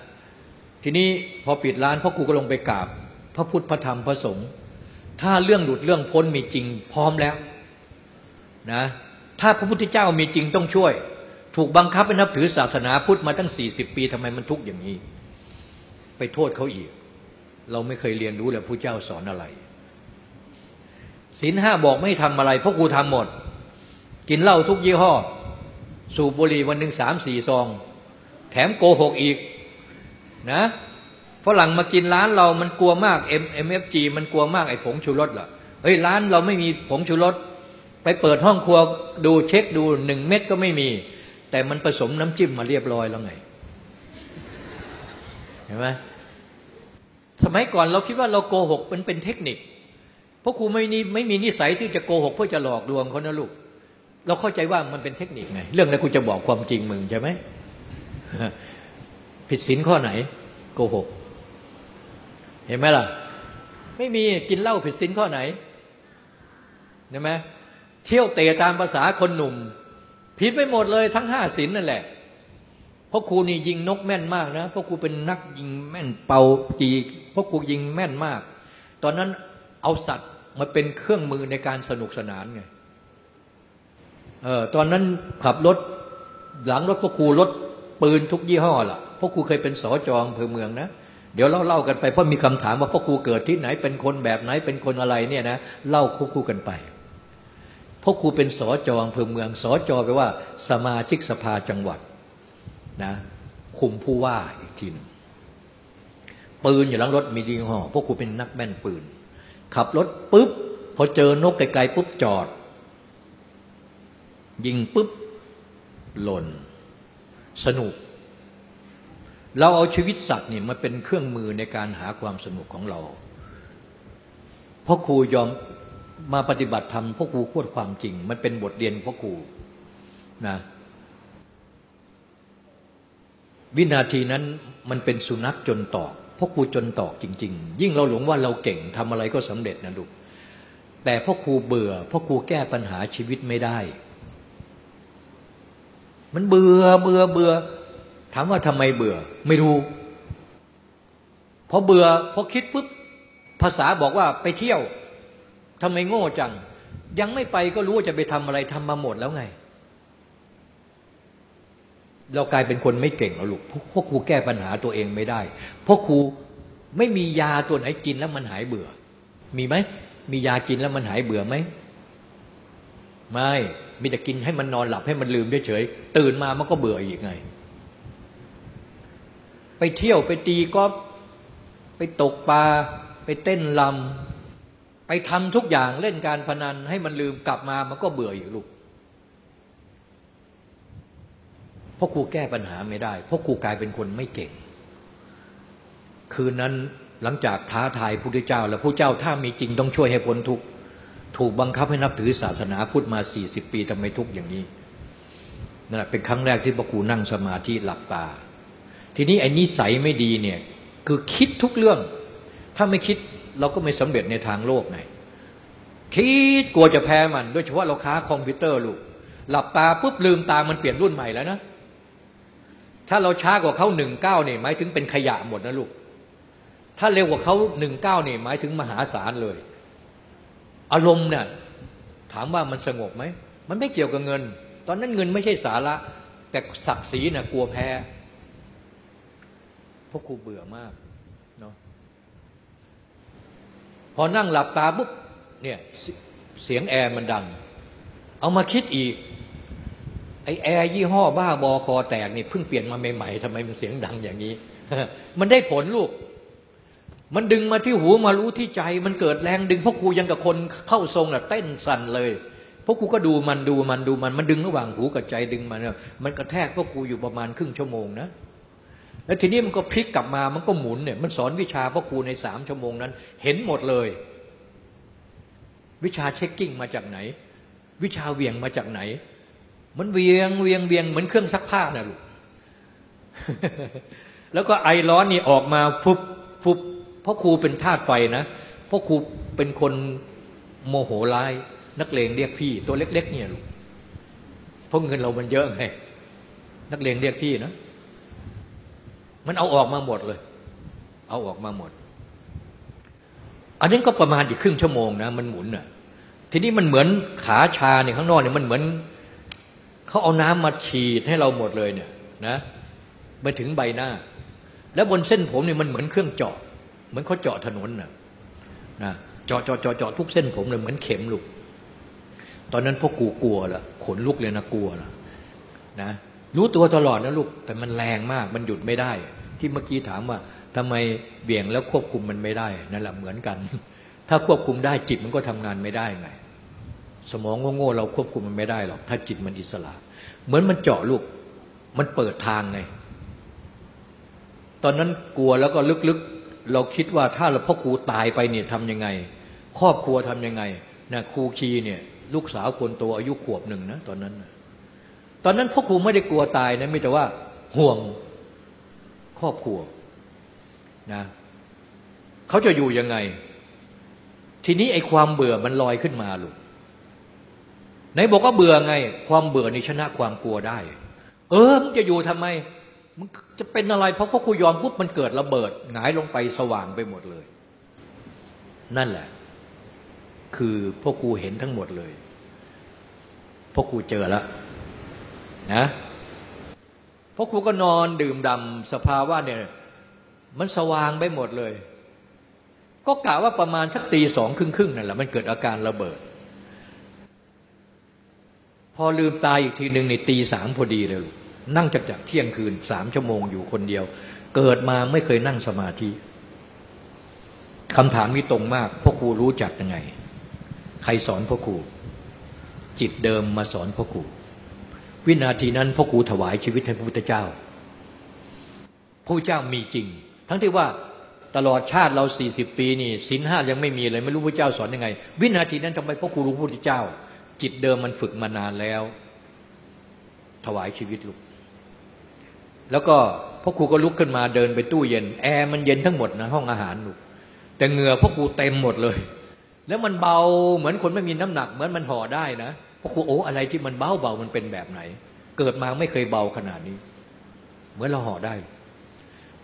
ทีนี้พอปิดร้านพ่อครูก็ลงไปกราบ พระพุทธพระธรรมพระสงฆ์ถ้าเรื่องหลุดเรื่องพ้นมีจริงพร้อมแล้วนะถ้าพระพุทธเจ้ามีจริงต้องช่วย ถูกบังคับให้นับถือศาสนาพุทธมาตั้งสี่สิบปีทำไมมันทุกข์อย่างนี้ ไปโทษเขาอีก เราไม่เคยเรียนรู้เลยพระเจ้าสอนอะไร ศีลห้าบอกไม่ทำอะไรพราะครูทำหมด กินเหล้าทุกยี่ห้อ สูบบุหรี่วันหนึ่งสามสี่ซอง แถมโกหกอีกนะฝรั่งมากินร้านเรามันกลัวมาก M M F G มันกลัวมากไอ้ผงชูรสเหรอเฮ้ยร้านเราไม่มีผงชูรสไปเปิดห้องครัวดูเช็คดูหนึ่งเม็ดก็ไม่มี แต่มันผสมน้ำจิ้มมาเรียบร้อยแล้วไงเห็นไหมสมัยก่อนเราคิดว่าเราโกหกมันเป็นเทคนิค เพราะครูไม่นีไม่มีนิสัยที่จะโกหกเพื่อจะหลอกลวงเขานะลูก เราเข้าใจว่ามันเป็นเทคนิคไงเรื่องนี้กูจะบอกความจริงมึงใช่ไหมผิดศีลข้อไหน โกหก เห็นไหมล่ะ ไม่มีกินเหล้าผิดศีลข้อไหนเห็นไหมเที่ยวเตะตามภาษาคนหนุ่ม ผิดไปหมดเลยทั้งห้าศินนั่นแหละเพราะครูนี่ยิงนกแม่นมากนะเพราะครูเป็นนักยิงแม่นเป่าจีเพราะครูยิงแม่นมาก ตอนนั้นเอาสัตว์ มาเป็นเครื่องมือในการสนุกสนานไงเออตอนนั้นขับรถหลังรถพ่อครูรถปืนทุกยี่ห้อล่ะพ่อครูเคยเป็นสอจองเพื่อเมืองนะเดี๋ยวเล่าเล่ากันไปเพราะมีคำถามว่าพ่อครูเกิดที่ไหนเป็นคนแบบไหนเป็นคนอะไรเนี่ยนะเล่าคู่คู่กันไปพ่อครูเป็นสอจองเพื่อเมืองสอจอแปลว่า สมาชิกสภาจังหวัดนะคุมผู้ว่าอีกทีนึงปืนอยู่หลังรถมีดีห่อพวกครูเป็นนักแม่นปืน ขับรถปุ๊บพอเจอนกไกลๆปุ๊บจอด ยิงปุ๊บหล่น สนุก เราเอาชีวิตสัตว์นี่มาเป็นเครื่องมือในการหาความสนุกของเราพ่อครูยอมมาปฏิบัติธรรมพ่อครูพูดความจริง มันเป็นบทเรียนพ่อครูนะวินาทีนั้นมันเป็นสุนัขจนตอก พ่อครูจนตอกจริง ๆ ยิ่งเราหลงว่าเราเก่งทำอะไรก็สำเร็จนะลูกแต่พ่อครูเบื่อพ่อครูแก้ปัญหาชีวิตไม่ได้ มันเบื่อเบื่อเบื่อถามว่าทำไมเบื่อ ไม่รู้พอเบื่อพอคิดปุ๊บภาษาบอกว่าไปเที่ยวทำไมโง่จัง ยังไม่ไปก็รู้ว่าจะไปทำอะไรทำมาหมดแล้วไง เรากลายเป็นคนไม่เก่งแล้วลูกพวกครูแก้ปัญหาตัวเองไม่ได้พวกครูไม่มียาตัวไหนกินแล้วมันหายเบื่อ มีไหม มียากินแล้วมันหายเบื่อไหม ไม่ มีแต่กินให้มันนอนหลับให้มันลืมเฉยๆ ตื่นมามันก็เบื่ออีกไง ไปเที่ยวไปตีกอล์ฟไปตกปลาไปเต้นลำไปทำทุกอย่างเล่นการพนันให้มันลืมกลับมามันก็เบื่ออีกลูกเพ ราะครูแก้ปัญหาไม่ได้ เพราะครูกลายเป็นคนไม่เก่ง คืนนั้นหลังจากท้าทายพระพุทธเจ้า แล้วพระเจ้าถ้ามีจริงต้องช่วยให้พ้นทุกข์ถูกบังคับให้นับถือศาสนาพุทธมาสี่สิบปีทำไมทุกข์อย่างนี้นั่นแหละเป็นครั้งแรกที่พระครูนั่งสมาธิหลับตา ทีนี้ไอ้นิสัยไม่ดีเนี่ยคือคิดทุกเรื่อง ถ้าไม่คิดเราก็ไม่สำเร็จในทางโลกไงคิดกลัวจะแพ้มัน โดยเฉพาะเราค้าคอมพิวเตอร์ลูกหลับตาปุ๊บลืมตามันเปลี่ยนรุ่นใหม่แล้วนะ ถ้าเราช้ากว่าเขาหนึ่งเก้าเนี่ยหมายถึงเป็นขยะหมดนะลูก ถ้าเร็วกว่าเขาหนึ่งเก้าเนี่ยหมายถึงมหาศาลเลย อารมณ์เนี่ยถามว่ามันสงบไหม มันไม่เกี่ยวกับเงิน ตอนนั้นเงินไม่ใช่สาระ แต่ศักดิ์ศรีน่ะกลัวแพ้เพราะครูเบื่อมากเนาะพอนั่งหลับตาปุ๊บเนี่ยเสียงแอร์มันดัง เอามาคิดอีก ไอแอร์ยี่ห้อบ้าบอคอแตกนี่เพิ่งเปลี่ยนมาใหม่ๆทำไมมันเสียงดังอย่างนี้ มันได้ผลลูก มันดึงมาที่หูมารู้ที่ใจ มันเกิดแรงดึงพวกกูยังกับคนเข้าทรงอะเต้นสั่นเลยพวกกูก็ดูมันดูมันดูมันมันดึงระหว่างหูกับใจดึงมันเนี่ยมันกระแทกพวกกูอยู่ประมาณครึ่งชั่วโมงนะแล้วทีนี้มันก็พลิกกลับมามันก็หมุนเนี่ย มันสอนวิชาพวกกูในสามชั่วโมงนั้น เห็นหมดเลย วิชาเช็คกิ้งมาจากไหน วิชาเวียงมาจากไหน มันเวียงเวียงเวียงเหมือนเครื่องซักผ้านะลูกแล้วก็ไอร้อนนี่ออกมาฟุบฟุบเพราะครูเป็นธาตุไฟนะเพราะครูเป็นคนโมโหร้าย นักเลงเรียกพี่ ตัวเล็ก ๆ เนี่ยลูกเพราะเงินเรามันเยอะไงนักเลงเรียกพี่นะมันเอาออกมาหมดเลย เอาออกมาหมด อันนี้ก็ประมาณอีกครึ่งชั่วโมงนะมันหมุนอะ ทีนี้มันเหมือนขาชาเนี่ยข้างนอกเนี่ยมันเหมือน เขาเอาน้ำมาฉีดให้เราหมดเลยเนี่ยนะไปถึงใบหน้า แล้วบนเส้นผมเนี่ยมันเหมือนเครื่องเจาะ เหมือนเขาเจาะถนนนะนะเจาะเจาะเจาะเจาะทุกเส้นผมเลยเหมือนเข็มลูกตอนนั้นพวกกูกลัวละขนลุกเลยนะกลัวละนะรู้ตัวตลอดนะลูก แต่มันแรงมากมันหยุดไม่ได้ ที่เมื่อกี้ถามว่าทำไมเบี่ยงแล้วควบคุมมันไม่ได้นั่นแหละเหมือนกัน ถ้าควบคุมได้จิตมันก็ทำงานไม่ได้ไง สมองโง่ๆเราควบคุมมันไม่ได้หรอก ถ้าจิตมันอิสระ เหมือนมันเจาะลูก มันเปิดทางไง ตอนนั้นกลัวแล้วก็ลึกๆ เราคิดว่าถ้าเราพ่อครูตายไปเนี่ยทำยังไง ครอบครัวทำยังไงนะครูชีเนี่ย ลูกสาวคนโตอายุขวบหนึ่งนะตอนนั้น ตอนนั้นพ่อครูไม่ได้กลัวตายนะม่แต่ว่า ห่วงครอบครัวนะเขาจะอยู่ยังไง ทีนี้ไอ้ความเบื่อมันลอยขึ้นมาลูก ไหนบอกว่าเบื่อไง ความเบื่อนี่ชนะความกลัวได้ เออมึงจะอยู่ทำไมมึงจะเป็นอะไร เพราะพ่อครูยอมปุ๊บมันเกิดระเบิดหงายลงไปสว่างไปหมดเลย นั่นแหละ คือพ่อครูเห็นทั้งหมดเลยพ่อครูเจอแล้วนะพ่อครูก็นอนดื่มดำสภาวะเนี่ย มันสว่างไปหมดเลย ก็กะว่าประมาณสักตีสองครึ่งครึ่งนั่นแหละมันเกิดอาการระเบิด พอลืมตาอีกทีหนึ่งในตีสามพอดีเลยลูกนั่งจากจากเที่ยงคืนสามชั่วโมงอยู่คนเดียว เกิดมาไม่เคยนั่งสมาธิคำถามนี้ตรงมากพ่อครูรู้จักยังไง ใครสอนพ่อครูจิตเดิมมาสอนพ่อครูวินาทีนั้นพ่อครูถวายชีวิตให้พระพุทธเจ้าพระเจ้ามีจริง ทั้งที่ว่าตลอดชาติเราสี่สิบปีนี่ศีลห้ายังไม่มีเลยไม่รู้พระเจ้าสอนยังไง วินาทีนั้นทำไมพ่อครูรู้พระพุทธเจ้า จิตเดิมมันฝึกมานานแล้ว ถวายชีวิตลูกแล้วก็พ่อครูก็ลุกขึ้นมาเดินไปตู้เย็น แอร์มันเย็นทั้งหมดนะห้องอาหารลูกแต่เหงื่อพ่อครูเต็มหมดเลย แล้วมันเบาเหมือนคนไม่มีน้ำหนัก เหมือนมันห่อได้นะพ่อครูโอ้อะไรที่มันเบาเบามันเป็นแบบไหน เกิดมาไม่เคยเบาขนาดนี้ เหมือนเราห่อได้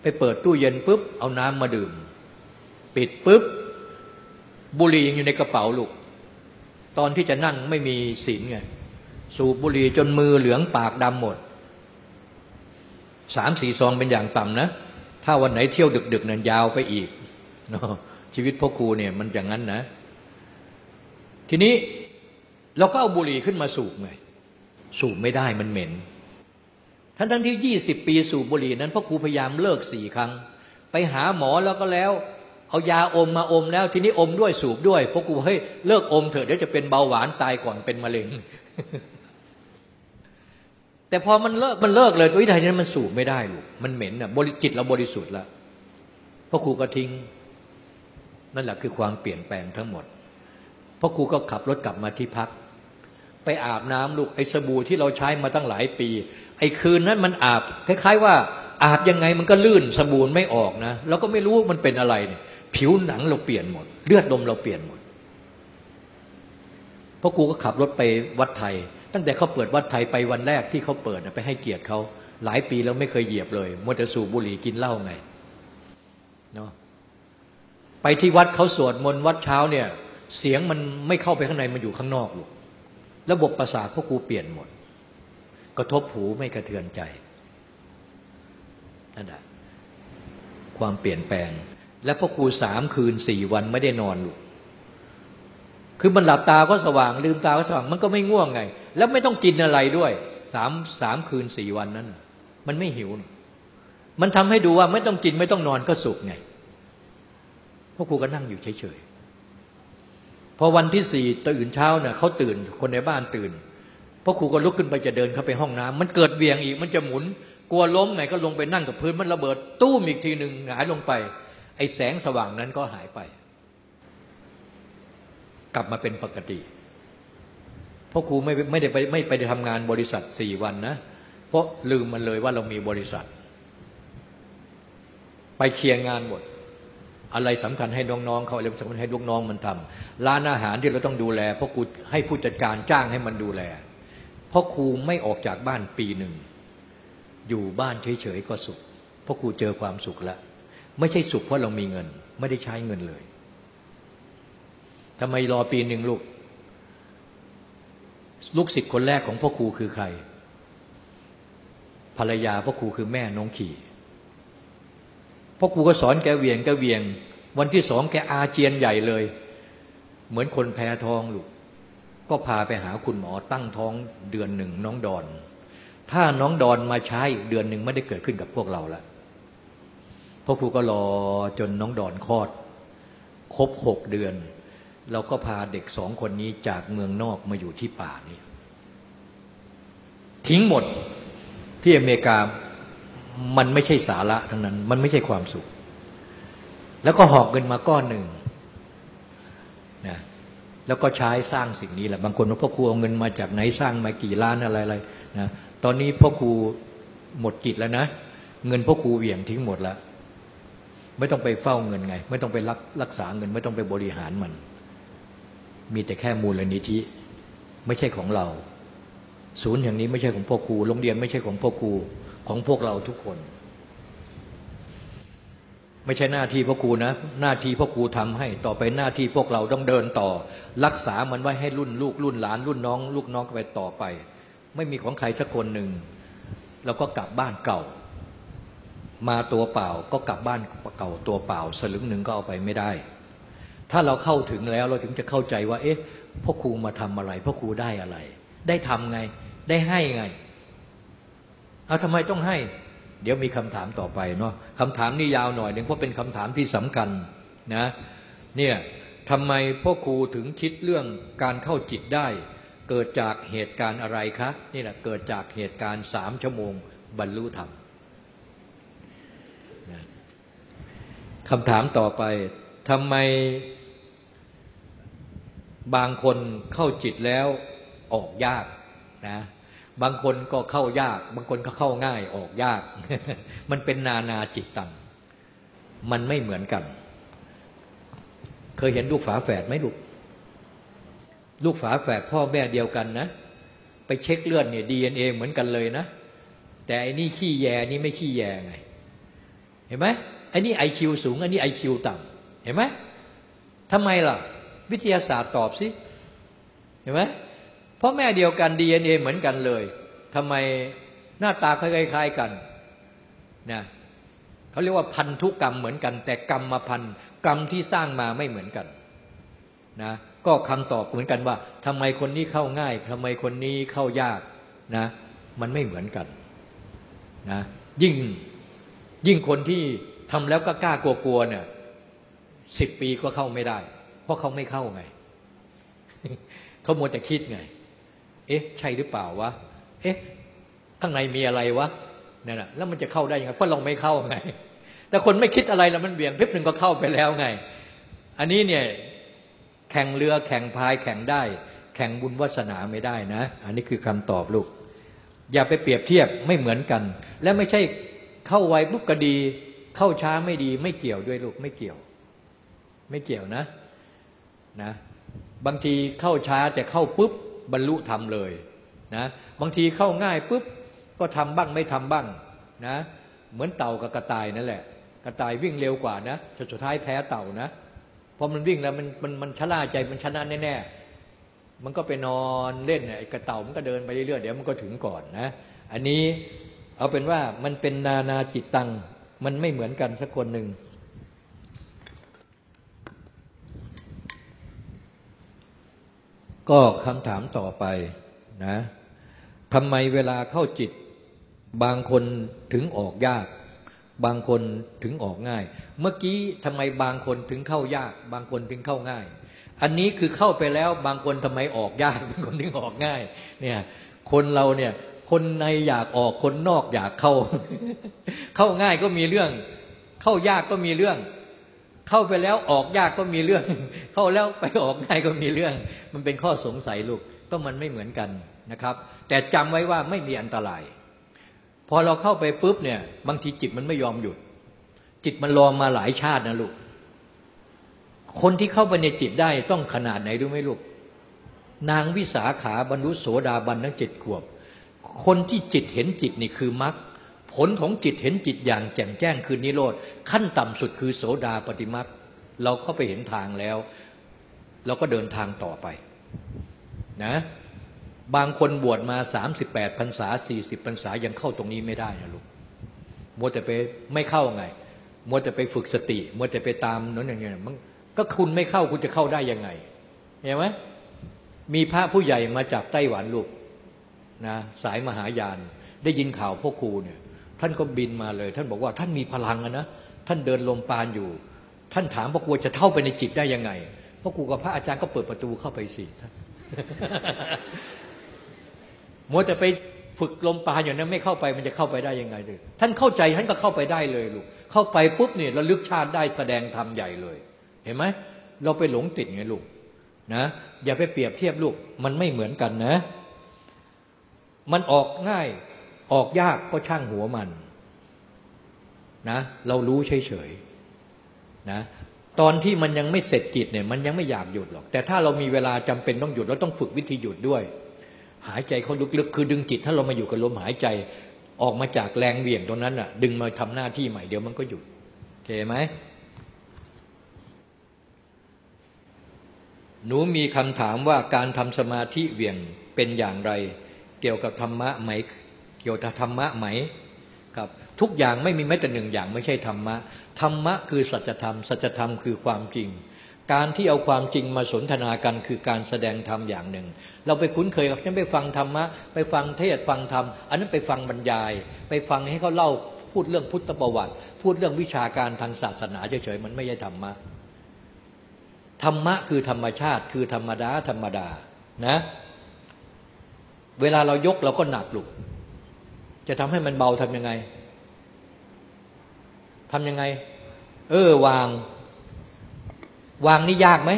ไปเปิดตู้เย็นปุ๊บเอาน้ำมาดื่ม ปิดปุ๊บบุหรี่ยังอยู่ในกระเป๋าลูก ตอนที่จะนั่งไม่มีศีลไง สูบบุหรี่จนมือเหลืองปากดำหมดสามสี่ซองเป็นอย่างต่ำนะ ถ้าวันไหนเที่ยวดึกๆเนั้นยาวไปอีก ชีวิตพ่อครูเนี่ยมันอย่างนั้นนะ ทีนี้เราก็เอาบุหรี่ขึ้นมาสูบไง สูบไม่ได้มันเหม็น ทั้งทั้งที่ยี่สิบปีสูบบุหรี่นั้นพ่อครูพยายามเลิกสี่ครั้ง ไปหาหมอแล้วก็แล้ว เอายาอมมาอมแล้ว ทีนี้อมด้วยสูบด้วยพ่อครูเฮ้ยเลิกอมเถอะเดี๋ยวจะเป็นเบาหวานตายก่อนเป็นมะเร็ง แต่พอมันเลิกมันเลิกเลยวิธีนั้นมันสูบไม่ได้ลูกมันเหม็นอะบริจิตเราบริสุทธิ์แล้วพ่อครูก็ทิ้ง นั่นแหละคือความเปลี่ยนแปลงทั้งหมดพ่อครูก็ขับรถกลับมาที่พัก ไปอาบน้ำลูกไอ้สบู่ที่เราใช้มาตั้งหลายปี ไอ้คืนนั้นมันอาบ คล้าย ๆ ว่าอาบยังไงมันก็ลื่นสบู่ไม่ออกนะเราก็ไม่รู้มันเป็นอะไรเนี่ย ผิวหนังเราเปลี่ยนหมด เลือดลมเราเปลี่ยนหมดพ่อครูก็ขับรถไปวัดไทย ตั้งแต่เขาเปิดวัดไทยไปวันแรกที่เขาเปิดไปให้เกียรติเขาหลายปีแล้วไม่เคยเหยียบเลยมัวแต่สูบบุหรี่กินเหล้าไงเนาะไปที่วัดเขาสวดมนต์วัดเช้าเนี่ย เสียงมันไม่เข้าไปข้างในมันอยู่ข้างนอกลูกระบบประสาทพวกครูเปลี่ยนหมด กระทบหูไม่กระเทือนใจนั่นแหละความเปลี่ยนแปลง และพ่อครูสามคืนสี่วันไม่ได้นอนลูกคือมันหลับตาก็สว่าง ลืมตาก็สว่าง มันก็ไม่ง่วงไง แล้วไม่ต้องกินอะไรด้วยสามสามคืนสี่วันนั้น มันไม่หิว มันทำให้ดูว่าไม่ต้องกินไม่ต้องนอนก็สุขไงพวกครูก็นั่งอยู่เฉยๆพอวันที่สี่ตื่นเช้าเนี่ยเขาตื่นคนในบ้านตื่นพวกครูก็ลุกขึ้นไปจะเดินเข้าไปห้องน้ำมันเกิดเวียงอีกมันจะหมุน กลัวล้มไงก็ลงไปนั่งกับพื้นมันระเบิดตู้มอีกทีหนึ่งหงายลงไป ไอ้แสงสว่างนั้นก็หายไป กลับมาเป็นปกติเพราะครูไม่ไม่ได้ไปไม่ไปทำงานบริษัทสี่วันนะ เพราะลืมมันเลยว่าเรามีบริษัท ไปเคลียร์งานหมด อะไรสำคัญให้น้องๆเขาอะไรสำคัญให้ลูกน้องมันทำร้านอาหารที่เราต้องดูแลเพราะครูให้ผู้จัดการจ้างให้มันดูแล เพราะครูไม่ออกจากบ้านปีหนึ่ง อยู่บ้านเฉยๆก็สุข เพราะครูเจอความสุขแล้ว ไม่ใช่สุขเพราะเรามีเงิน ไม่ได้ใช้เงินเลยทำไมรอปีหนึ่งลูก ลูกศิษย์คนแรกของพ่อครูคือใคร ภรรยาพ่อครูคือแม่น้องขี่พ่อครูก็สอนแกเวียงแกเวียง วันที่สองแกอาเจียนใหญ่เลย เหมือนคนแพ้ท้องลูก ก็พาไปหาคุณหมอตั้งท้องเดือนหนึ่งน้องดอน ถ้าน้องดอนมาใช้เดือนหนึ่งไม่ได้เกิดขึ้นกับพวกเราละ พ่อครูก็รอจนน้องดอนคลอด ครบหกเดือน เราก็พาเด็กสองคนนี้จากเมืองนอกมาอยู่ที่ป่านี้ทิ้งหมดที่อเมริกามันไม่ใช่สาระทั้งนั้น มันไม่ใช่ความสุข แล้วก็หอบเงินมาก้อนหนึ่งนะแล้วก็ใช้สร้างสิ่งนี้แหละบางคนว่าพ่อครูเอาเงินมาจากไหนสร้างมากี่ล้านอะไรอะไรนะตอนนี้พ่อครูหมดกิจแล้วนะ เงินพ่อครูเหวี่ยงทิ้งหมดแล้ว ไม่ต้องไปเฝ้าเงินไง ไม่ต้องไปรักรักษาเงิน ไม่ต้องไปบริหารมัน มีแต่แค่มูลนิธิ ไม่ใช่ของเรา ศูนย์อย่างนี้ไม่ใช่ของพ่อครูโรงเรียนไม่ใช่ของพ่อครูของพวกเราทุกคน ไม่ใช่หน้าที่พ่อครูนะ หน้าที่พ่อครูทำให้ ต่อไปหน้าที่พวกเราต้องเดินต่อ รักษามันไว้ให้รุ่นลูกรุ่นหลาน รุ่นน้อง ลูกน้องไปต่อไป ไม่มีของใครสักคนหนึ่งเราก็กลับบ้านเก่า มาตัวเปล่าก็กลับบ้านเก่าตัวเปล่า สลึงหนึ่งก็เอาไปไม่ได้ ถ้าเราเข้าถึงแล้วเราถึงจะเข้าใจว่า เอ๊ะพ่อครูมาทำอะไรพ่อครูได้อะไร ได้ทำไง ได้ให้ไง เอาทำไมต้องให้ เดี๋ยวมีคำถามต่อไปเนาะคำถามนี่ยาวหน่อยหนึ่งเพราะเป็นคำถามที่สำคัญนะเนี่ยทำไมพ่อครูถึงคิดเรื่องการเข้าจิตได้ เกิดจากเหตุการณ์อะไรคะ นี่แหละเกิดจากเหตุการณ์สามชั่วโมงบรรลุธรรมนะ คำถามต่อไปทำไมบางคนเข้าจิตแล้วออกยากนะบางคนก็เข้ายาก บางคนก็เข้าง่ายออกยาก มันเป็นนานาจิตตัง มันไม่เหมือนกัน เคยเห็นลูกฝาแฝดไหมลูก ลูกฝาแฝดพ่อแม่เดียวกันนะ ไปเช็คเลือดเนี่ยดีเอ็นเอเหมือนกันเลยนะ แต่อันนี้ขี้แยนี่ไม่ขี้แยไง เห็นไหม อันนี้ไอคิวสูงอันนี้ไอคิวต่ำเห็นไหมทำไมล่ะ วิทยาศาสตร์ตอบสิเห็นไหมพ่อแม่เดียวกัน DNA เหมือนกันเลยทำไมหน้าตาคล้ายๆกันนะเขาเรียกว่าพันธุกรรมเหมือนกัน แต่กรรมมาพันกรรมที่สร้างมาไม่เหมือนกันนะก็คำตอบเหมือนกันว่าทำไมคนนี้เข้าง่ายทำไมคนนี้เข้ายากนะมันไม่เหมือนกันนะยิ่งยิ่งคนที่ ทำแล้วก็กล้ากลัวๆเนี่ยสิบปีก็เข้าไม่ได้ เพราะเขาไม่เข้าไงเขามัวแต่คิดไง เอ๊ะ ใช่หรือเปล่าวะเอ๊ะข้างในมีอะไรวะนั่นแหะแล้วมันจะเข้าได้ยังไงเพราะเราไม่เข้าไง แต่คนไม่คิดอะไรแล้วมันเบี่ยงเพิบหนึ่งก็เข้าไปแล้วไง อันนี้เนี่ยแข่งเรือแข่งพายแข่งได้ แข่งบุญวาสนาไม่ได้นะ อันนี้คือคำตอบลูก อย่าไปเปรียบเทียบไม่เหมือนกัน และไม่ใช่เข้าไวปุ๊บก็ดี เข้าช้าไม่ดีไม่เกี่ยวด้วยลูกไม่เกี่ยว ไม่เกี่ยวนะนะ บางทีเข้าช้าแต่เข้าปุ๊บบรรลุธรรมเลยนะบางทีเข้าง่ายปุ๊บก็ทำบ้างไม่ทำบ้างนะเหมือนเต่ากับกระต่ายนั่นแหละ กระต่ายวิ่งเร็วกว่านะสุดท้ายแพ้เต่านะพอมันวิ่งแล้วมันมันมันชะล่าใจมันชนะแน่ๆมันก็ไปนอนเล่นไอ้กระเต่ามันก็เดินไปเรื่อยๆเดี๋ยวมันก็ถึงก่อนนะ อันนี้เอาเป็นว่ามันเป็นนานาจิตตัง มันไม่เหมือนกันสักคนหนึ่ง ก็คำถามต่อไปนะทำไมเวลาเข้าจิต บางคนถึงออกยาก บางคนถึงออกง่าย เมื่อกี้ทำไมบางคนถึงเข้ายาก บางคนถึงเข้าง่าย อันนี้คือเข้าไปแล้วบางคนทำไมออกยากบางคนถึงออกง่ายเนี่ยคนเราเนี่ย คนในอยากออกคนนอกอยากเข้า เข้าง่ายก็มีเรื่อง เข้ายากก็มีเรื่อง เข้าไปแล้วออกยากก็มีเรื่อง เข้าแล้วไปออกง่ายก็มีเรื่อง มันเป็นข้อสงสัยลูกก็มันไม่เหมือนกันนะครับ แต่จำไว้ว่าไม่มีอันตราย พอเราเข้าไปปุ๊บเนี่ยบางทีจิตมันไม่ยอมหยุด จิตมันรอมาหลายชาตินะลูกคนที่เข้าไปในจิตได้ต้องขนาดไหนรู้ไหมลูกนางวิสาขาบรรลุโสดาบันทั้งเจ็ดขวบ คนที่จิตเห็นจิตนี่คือมรรคผลของจิตเห็นจิตอย่างแจ่มแจ้งคือนิโรธขั้นต่ำสุดคือโสดาปฏิมักเราเข้าไปเห็นทางแล้ว เราก็เดินทางต่อไปนะบางคนบวชมาสามสิบแปดพรรษาสี่สิบพรรษายังเข้าตรงนี้ไม่ได้นะลูกมัวแต่ไปไม่เข้าไงมัวแต่ไปฝึกสติมัวแต่ไปตามนั้นอย่างเงี้ยมันก็คุณไม่เข้าคุณจะเข้าได้ยังไงเห็นไหมมีพระผู้ใหญ่มาจากไต้หวันลูก นะสายมหายาน ได้ยินข่าวพ่อครูเนี่ยท่านก็บินมาเลย ท่านบอกว่าท่านมีพลังนะท่านเดินลมปานอยู่ ท่านถามพ่อครูจะเข้าไปในจิตได้ยังไงพ่อครูกับพระอาจารย์ก็เปิดประตูเข้าไปสิท่านมัวแต่ไปฝึกลมปานอย่างนั้นไม่เข้าไปมันจะเข้าไปได้ยังไงเลยท่านเข้าใจท่านก็เข้าไปได้เลยลูกเข้าไปปุ๊บเนี่ยระลึกชาติได้แสดงธรรมใหญ่เลย เห็นไหมเราไปหลงติดไงลูกนะอย่าไปเปรียบเทียบลูกมันไม่เหมือนกันนะ มันออกง่าย ออกยากก็ช่างหัวมันนะ เรารู้เฉยๆนะตอนที่มันยังไม่เสร็จกิจเนี่ย มันยังไม่อยากหยุดหรอก แต่ถ้าเรามีเวลาจำเป็นต้องหยุดเราต้องฝึกวิธีหยุดด้วย หายใจเขาลึกๆ คือดึงจิต ถ้าเรามาอยู่กับลมหายใจออกมาจากแรงเหวี่ยงตรงนั้นอะ ดึงมาทำหน้าที่ใหม่เดี๋ยวมันก็หยุดโอเคไหมหนูมีคำถามว่าการทำสมาธิเหวี่ยงเป็นอย่างไร เกี่ยวกับธรรมะไหม เกี่ยวกับธรรมะไหมครับทุกอย่างไม่มีแม้แต่หนึ่งอย่างไม่ใช่ธรรมะ ธรรมะคือสัจธรรม สัจธรรมคือความจริง การที่เอาความจริงมาสนทนากันคือการแสดงธรรมอย่างหนึ่ง เราไปคุ้นเคยกับฉันไปฟังธรรมะไปฟังเทศฟังธรรม อันนั้นไปฟังบรรยาย ไปฟังให้เขาเล่าพูดเรื่องพุทธประวัติ พูดเรื่องวิชาการทางศาสนาเฉยๆมันไม่ใช่ธรรมะธรรมะคือธรรมชาติคือธรรมดาธรรมดานะ เวลาเรายกเราก็หนักลูกจะทำให้มันเบาทำยังไงทำยังไง เออ วาง วางนี่ยากไหม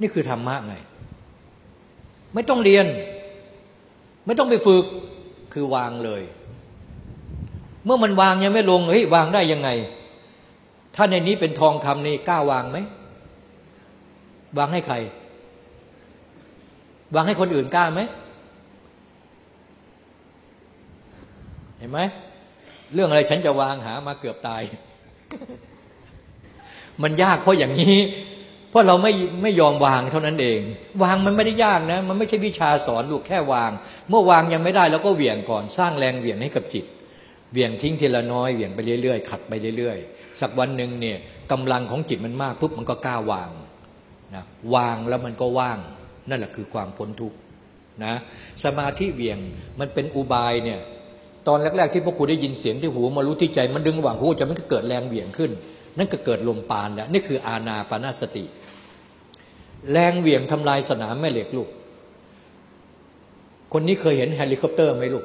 นี่คือธรรมะไง ไม่ต้องเรียน ไม่ต้องไปฝึก คือวางเลย เมื่อมันวางยังไม่ลง เฮ้ย วางได้ยังไง ถ้าในนี้เป็นทองคำนี่กล้าวางไหม วางให้ใคร วางให้คนอื่นกล้าไหมเห็นไหมเรื่องอะไรฉันจะวางหามาเกือบตาย มันยากเพราะอย่างนี้ เพราะเราไม่ไม่ยอมวางเท่านั้นเอง วางมันไม่ได้ยากนะ มันไม่ใช่วิชาสอนลูกแค่วาง เมื่อวางยังไม่ได้เราก็เหวี่ยงก่อนสร้างแรงเหวี่ยงให้กับจิตเหวี่ยงทิ้งทีละน้อยเหวี่ยงไปเรื่อยๆขัดไปเรื่อยๆสักวันหนึ่งเนี่ยกำลังของจิตมันมากปุ๊บมันก็กล้าวางนะวางแล้วมันก็ว่าง นั่นแหละคือความพ้นทุกข์นะสมาธิเวียงมันเป็นอุบายเนี่ยตอนแรก ๆ ที่พวกครูได้ยินเสียงที่หูมารู้ที่ใจมันดึงหว่างหูจะมันก็เกิดแรงเวียงขึ้น นั่นก็เกิดลมปานแล้วนี่คืออาณาปณสติ แรงเวียงทำลายสนามแม่เหล็กลูก คนนี้เคยเห็นเฮลิคอปเตอร์ไหมลูก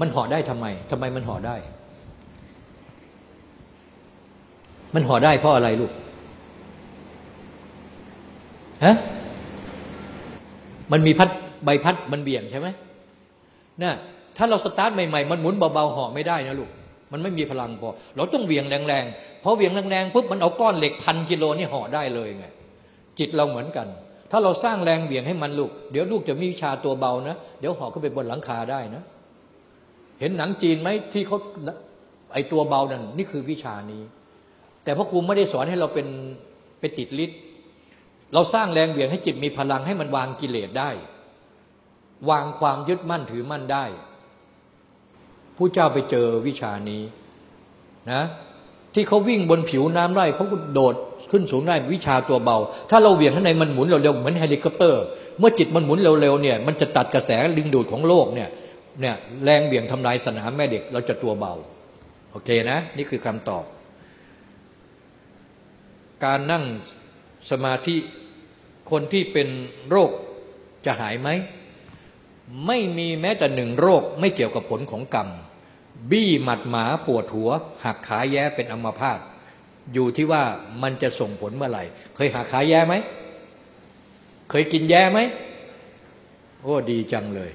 มันห่อได้ทำไมทำไมมันห่อได้ มันห่อได้เพราะอะไรลูกฮะ มันมีพัดใบพัดมันเบี่ยงใช่ไหมน่ะถ้าเราสตาร์ทใหม่ๆ มันหมุนเบาๆห่อไม่ได้นะลูก มันไม่มีพลังพอ เราต้องเวียงแรงๆพอเวียงแรงๆปุ๊บมันเอาก้อนเหล็กพันกิโลนี่ห่อได้เลยไง จิตเราเหมือนกัน ถ้าเราสร้างแรงเวียงให้มันลูก เดี๋ยวลูกจะมีวิชาตัวเบานะ เดี๋ยวห่อขึ้นไปบนหลังคาได้นะ เห็นหนังจีนไหมที่เขาไอตัวเบานั่นนี่คือวิชานี้ แต่พ่อครูไม่ได้สอนให้เราเป็นไปติดฤทธิ์ เราสร้างแรงเหวี่ยงให้จิตมีพลังให้มันวางกิเลสได้ วางความยึดมั่นถือมั่นได้ผู้เจ้าไปเจอวิชานี้นะที่เขาวิ่งบนผิวน้ำได้เขาก็โดดขึ้นสูงได้วิชาตัวเบา ถ้าเราเหวี่ยงข้างในมันหมุนเร็วๆเหมือนเฮลิคอปเตอร์ เมื่อจิตมันหมุนเร็วๆเนี่ยมันจะตัดกระแสแรงดึงดูดของโลกเนี่ยเนี่ยแรงเหวี่ยงทำลายสนามแม่เหล็กเราจะตัวเบา โอเคนะ นี่คือคำตอบ การนั่งสมาธิ คนที่เป็นโรคจะหายไหม ไม่มีแม้แต่หนึ่งโรคไม่เกี่ยวกับผลของกรรม บี้หมัดหมาปวดหัว หักขาแย้เป็นอัมพาตอยู่ที่ว่ามันจะส่งผลเมื่อไหร่ เคยหักขาแย้ไหม เคยกินแย้ไหมโอ้ดีจังเลย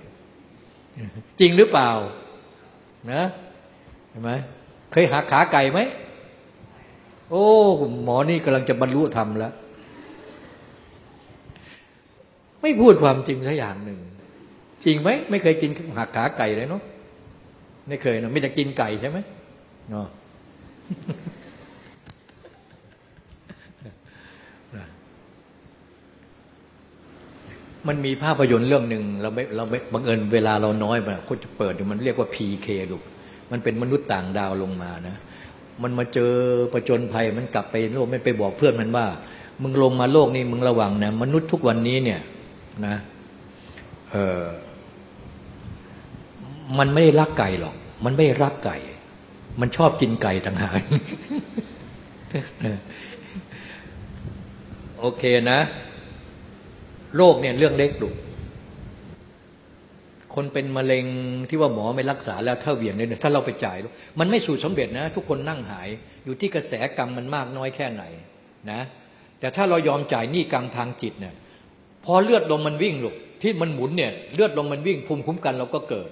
จริงหรือเปล่านะเห็นไหมเคยหักขาไก่ไหม โอ้หมอนี่กำลังจะบรรลุธรรมแล้ว ไม่พูดความจริงสักอย่างหนึ่ง จริงไหมไม่เคยกินหักขาไก่เลยเนาะไม่เคยเนาะไม่แต่กินไก่ใช่ไหมเนาะมันมีภาพยนตร์เรื่องหนึ่งเราไม่เราไม่บังเอิญเวลาเราน้อยมันก็จะเปิดมันเรียกว่าพีเคลูมันเป็นมนุษย์ต่างดาวลงมานะ มันมาเจอประจนภัยมันกลับไปโลกไม่ไปบอกเพื่อนมันว่า มึงลงมาโลกนี้มึงระวังนะมนุษย์ทุกวันนี้เนี่ย นะเออมันไม่ได้รักไก่หรอก มันไม่รักไก่ มันชอบกินไก่ต่างหากโอเคนะ โรคเนี่ยเรื่องเล็กดุคนเป็นมะเร็งที่ว่าหมอไม่รักษาแล้วถ้าเหวี่ยงเนี่ยถ้าเราไปจ่าย มันไม่สูตรสำเร็จนะ ทุกคนนั่งหาย อยู่ที่กระแสกรรมมันมากน้อยแค่ไหนนะ แต่ถ้าเรายอมจ่ายหนี้กรรมทางจิตเนี่ย พอเลือดลมมันวิ่งลูกที่มันหมุนเนี่ยเลือดลมมันวิ่งภูมิคุ้มกันเราก็เกิด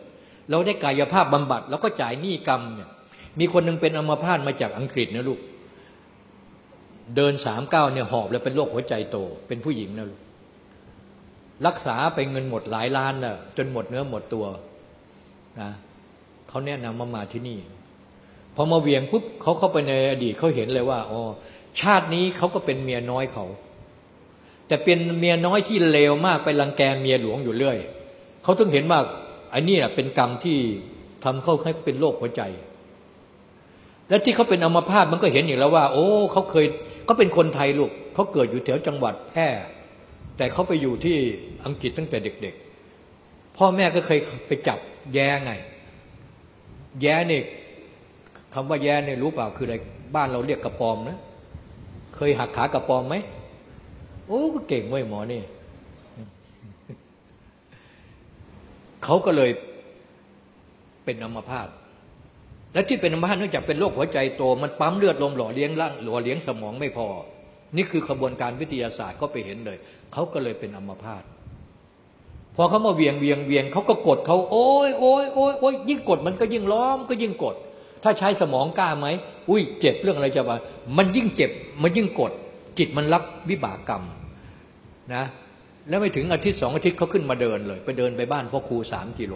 เราได้กายภาพบำบัดเราก็จ่ายหนี้กรรมเนี่ยมีคนนึงเป็นอัมพาตมาจากอังกฤษนะลูก เดินสามเก้าเนี่ยหอบแล้วเป็นโรคหัวใจโต เป็นผู้หญิงนะลูกรักษาไปเงินหมดหลายล้านนะจนหมดเนื้อหมดตัวนะเขาแนะนำมามาที่นี่พอมาเวียงปุ๊บเขาเข้าไปในอดีตเขาเห็นเลยว่าอ๋อชาตินี้เขาก็เป็นเมียน้อยเขา แต่เป็นเมียน้อยที่เลวมากไปรังแกเมียหลวงอยู่เรื่อยเขาต้องเห็นว่าไอ้นี่เป็นกรรมที่ทำเขาให้เป็นโรคหัวใจ และที่เขาเป็นอัมพาตมันก็เห็นอยู่แล้วว่า โอ้เขาเคยเขาเป็นคนไทยลูกเขาเกิดอยู่แถวจังหวัดแพร่ แต่เขาไปอยู่ที่อังกฤษตั้งแต่เด็ก ๆ พ่อแม่ก็เคยไปจับแย่ไง แย่เนี่ยคำว่าแย่เนี่ยรู้เปล่าคืออะไรบ้านเราเรียกกระปอมนะ เคยหักขากระปอมไหม โอ้ก็เก่งไว้ยหมอนี่เขาก็เลยเป็นอัมพาตและที่เป็นอัมพาตเนื่องจากเป็นโรคหัวใจโต มันปั๊มเลือดลมหล่อเลี้ยงร่างหล่อเลี้ยงสมองไม่พอ นี่คือขบวนการวิทยาศาสตร์ก็ไปเห็นเลยเขาก็เลยเป็นอัมพาตพอเขามาเวียงเวียงเวียงเขาก็กดเขาโอ้ยโอ้ยโอ้ยโอ้ยยิ่งกดมันก็ยิ่งร้องก็ยิ่งกด ถ้าใช้สมองกล้าไหมอุ้ยเจ็บเรื่องอะไรจะมามันยิ่งเจ็บมันยิ่งกด จิตมันรับวิบากกรรมนะแล้วไม่ถึงอาทิตย์สองอาทิตย์เขาขึ้นมาเดินเลย ไปเดินไปบ้านพ่อครูสามกิโล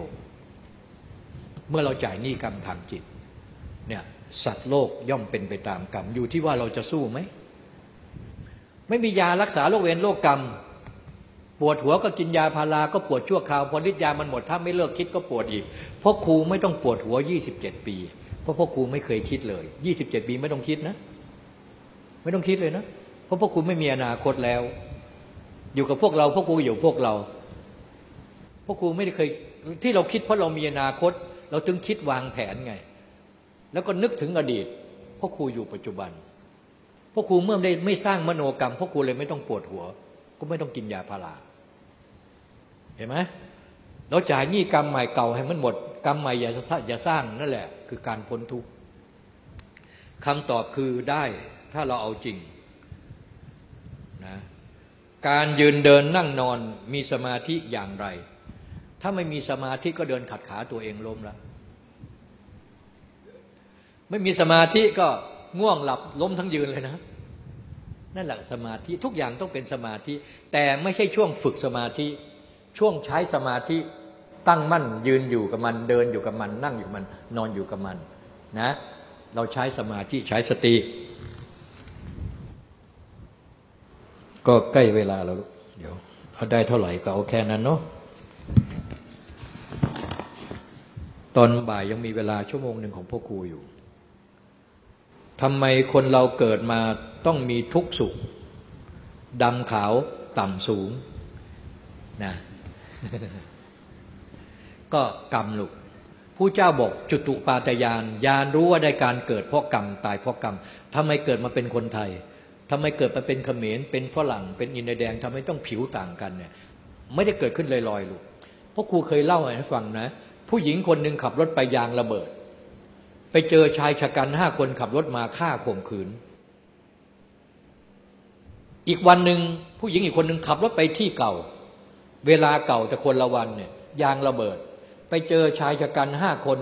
เมื่อเราจ่ายหนี้กรรมทางจิตเนี่ยสัตว์โลกย่อมเป็นไปตามกรรม อยู่ที่ว่าเราจะสู้ไหม ไม่มียารักษาโรคเวรโรคกรรม ปวดหัวก็กินยาพาราก็ปวดชั่วคราวพอฤทธิ์ยามันหมดถ้าไม่เลิกคิดก็ปวดอีกเพราะครูไม่ต้องปวดหัวยี่สิบเจ็ดปี เพราะพ่อครูไม่เคยคิดเลยยี่สิบเจ็ดปีไม่ต้องคิดนะ ไม่ต้องคิดเลยนะ เพราะพ่อครูไม่มีอนาคตแล้ว อยู่กับพวกเราพ่อครูอยู่พวกเราพ่อครูไม่ได้เคยที่เราคิดเพราะเรามีอนาคต เราถึงคิดวางแผนไง แล้วก็นึกถึงอดีตพ่อครูอยู่ปัจจุบันพ่อครูเมื่อได้ไม่สร้างมโนกรรมพ่อครูเลยไม่ต้องปวดหัว ก็ไม่ต้องกินยาพาราเห็นไหมเราจ่ายหนี้กรรมใหม่เก่าให้มันหมด กรรมใหม่อย่าอย่าสร้างนั่นแหละ คือการพ้นทุกข์คำตอบคือได้ถ้าเราเอาจริง การยืนเดินนั่งนอนมีสมาธิอย่างไร ถ้าไม่มีสมาธิก็เดินขัดขาตัวเองล้มแล้วไม่มีสมาธิก็ง่วงหลับล้มทั้งยืนเลยนะ นั่นแหละสมาธิทุกอย่างต้องเป็นสมาธิ แต่ไม่ใช่ช่วงฝึกสมาธิ ช่วงใช้สมาธิตั้งมั่นยืนอยู่กับมันเดินอยู่กับมัน นั่งอยู่กับมัน นอนอยู่กับมันนะ เราใช้สมาธิใช้สติ ก็ใกล้เวลาแล้วลูกเดี๋ยวเขาได้เท่าไหร่ก็เอาแค่นั้นเนาะตอนบ่ายยังมีเวลาชั่วโมงหนึ่งของพ่อครูอยู่ทำไมคนเราเกิดมาต้องมีทุกข์สุขดำขาวต่ำสูงนะก็กรรมลูกผู้เจ้าบอกจุตุปาตยานยานรู้ว่าได้การเกิดเพราะกรรมตายเพราะกรรมทำไมเกิดมาเป็นคนไทย ทำไมเกิดมาเป็นเขมรเป็นฝรั่ง เป็นอินเดียแดงทำไมต้องผิวต่างกันเนี่ยไม่ได้เกิดขึ้นลอยๆลูกเพราะครูเคยเล่าให้ฟังนะ ผู้หญิงคนหนึ่งขับรถไปยางระเบิด ไปเจอชายชะกันห้าคนขับรถมาฆ่าข่มขืน อีกวันหนึ่งผู้หญิงอีกคนหนึ่งขับรถไปที่เก่า เวลาเก่าแต่คนละวันเนี่ยยางระเบิด ไปเจอชายชะกันห้าคน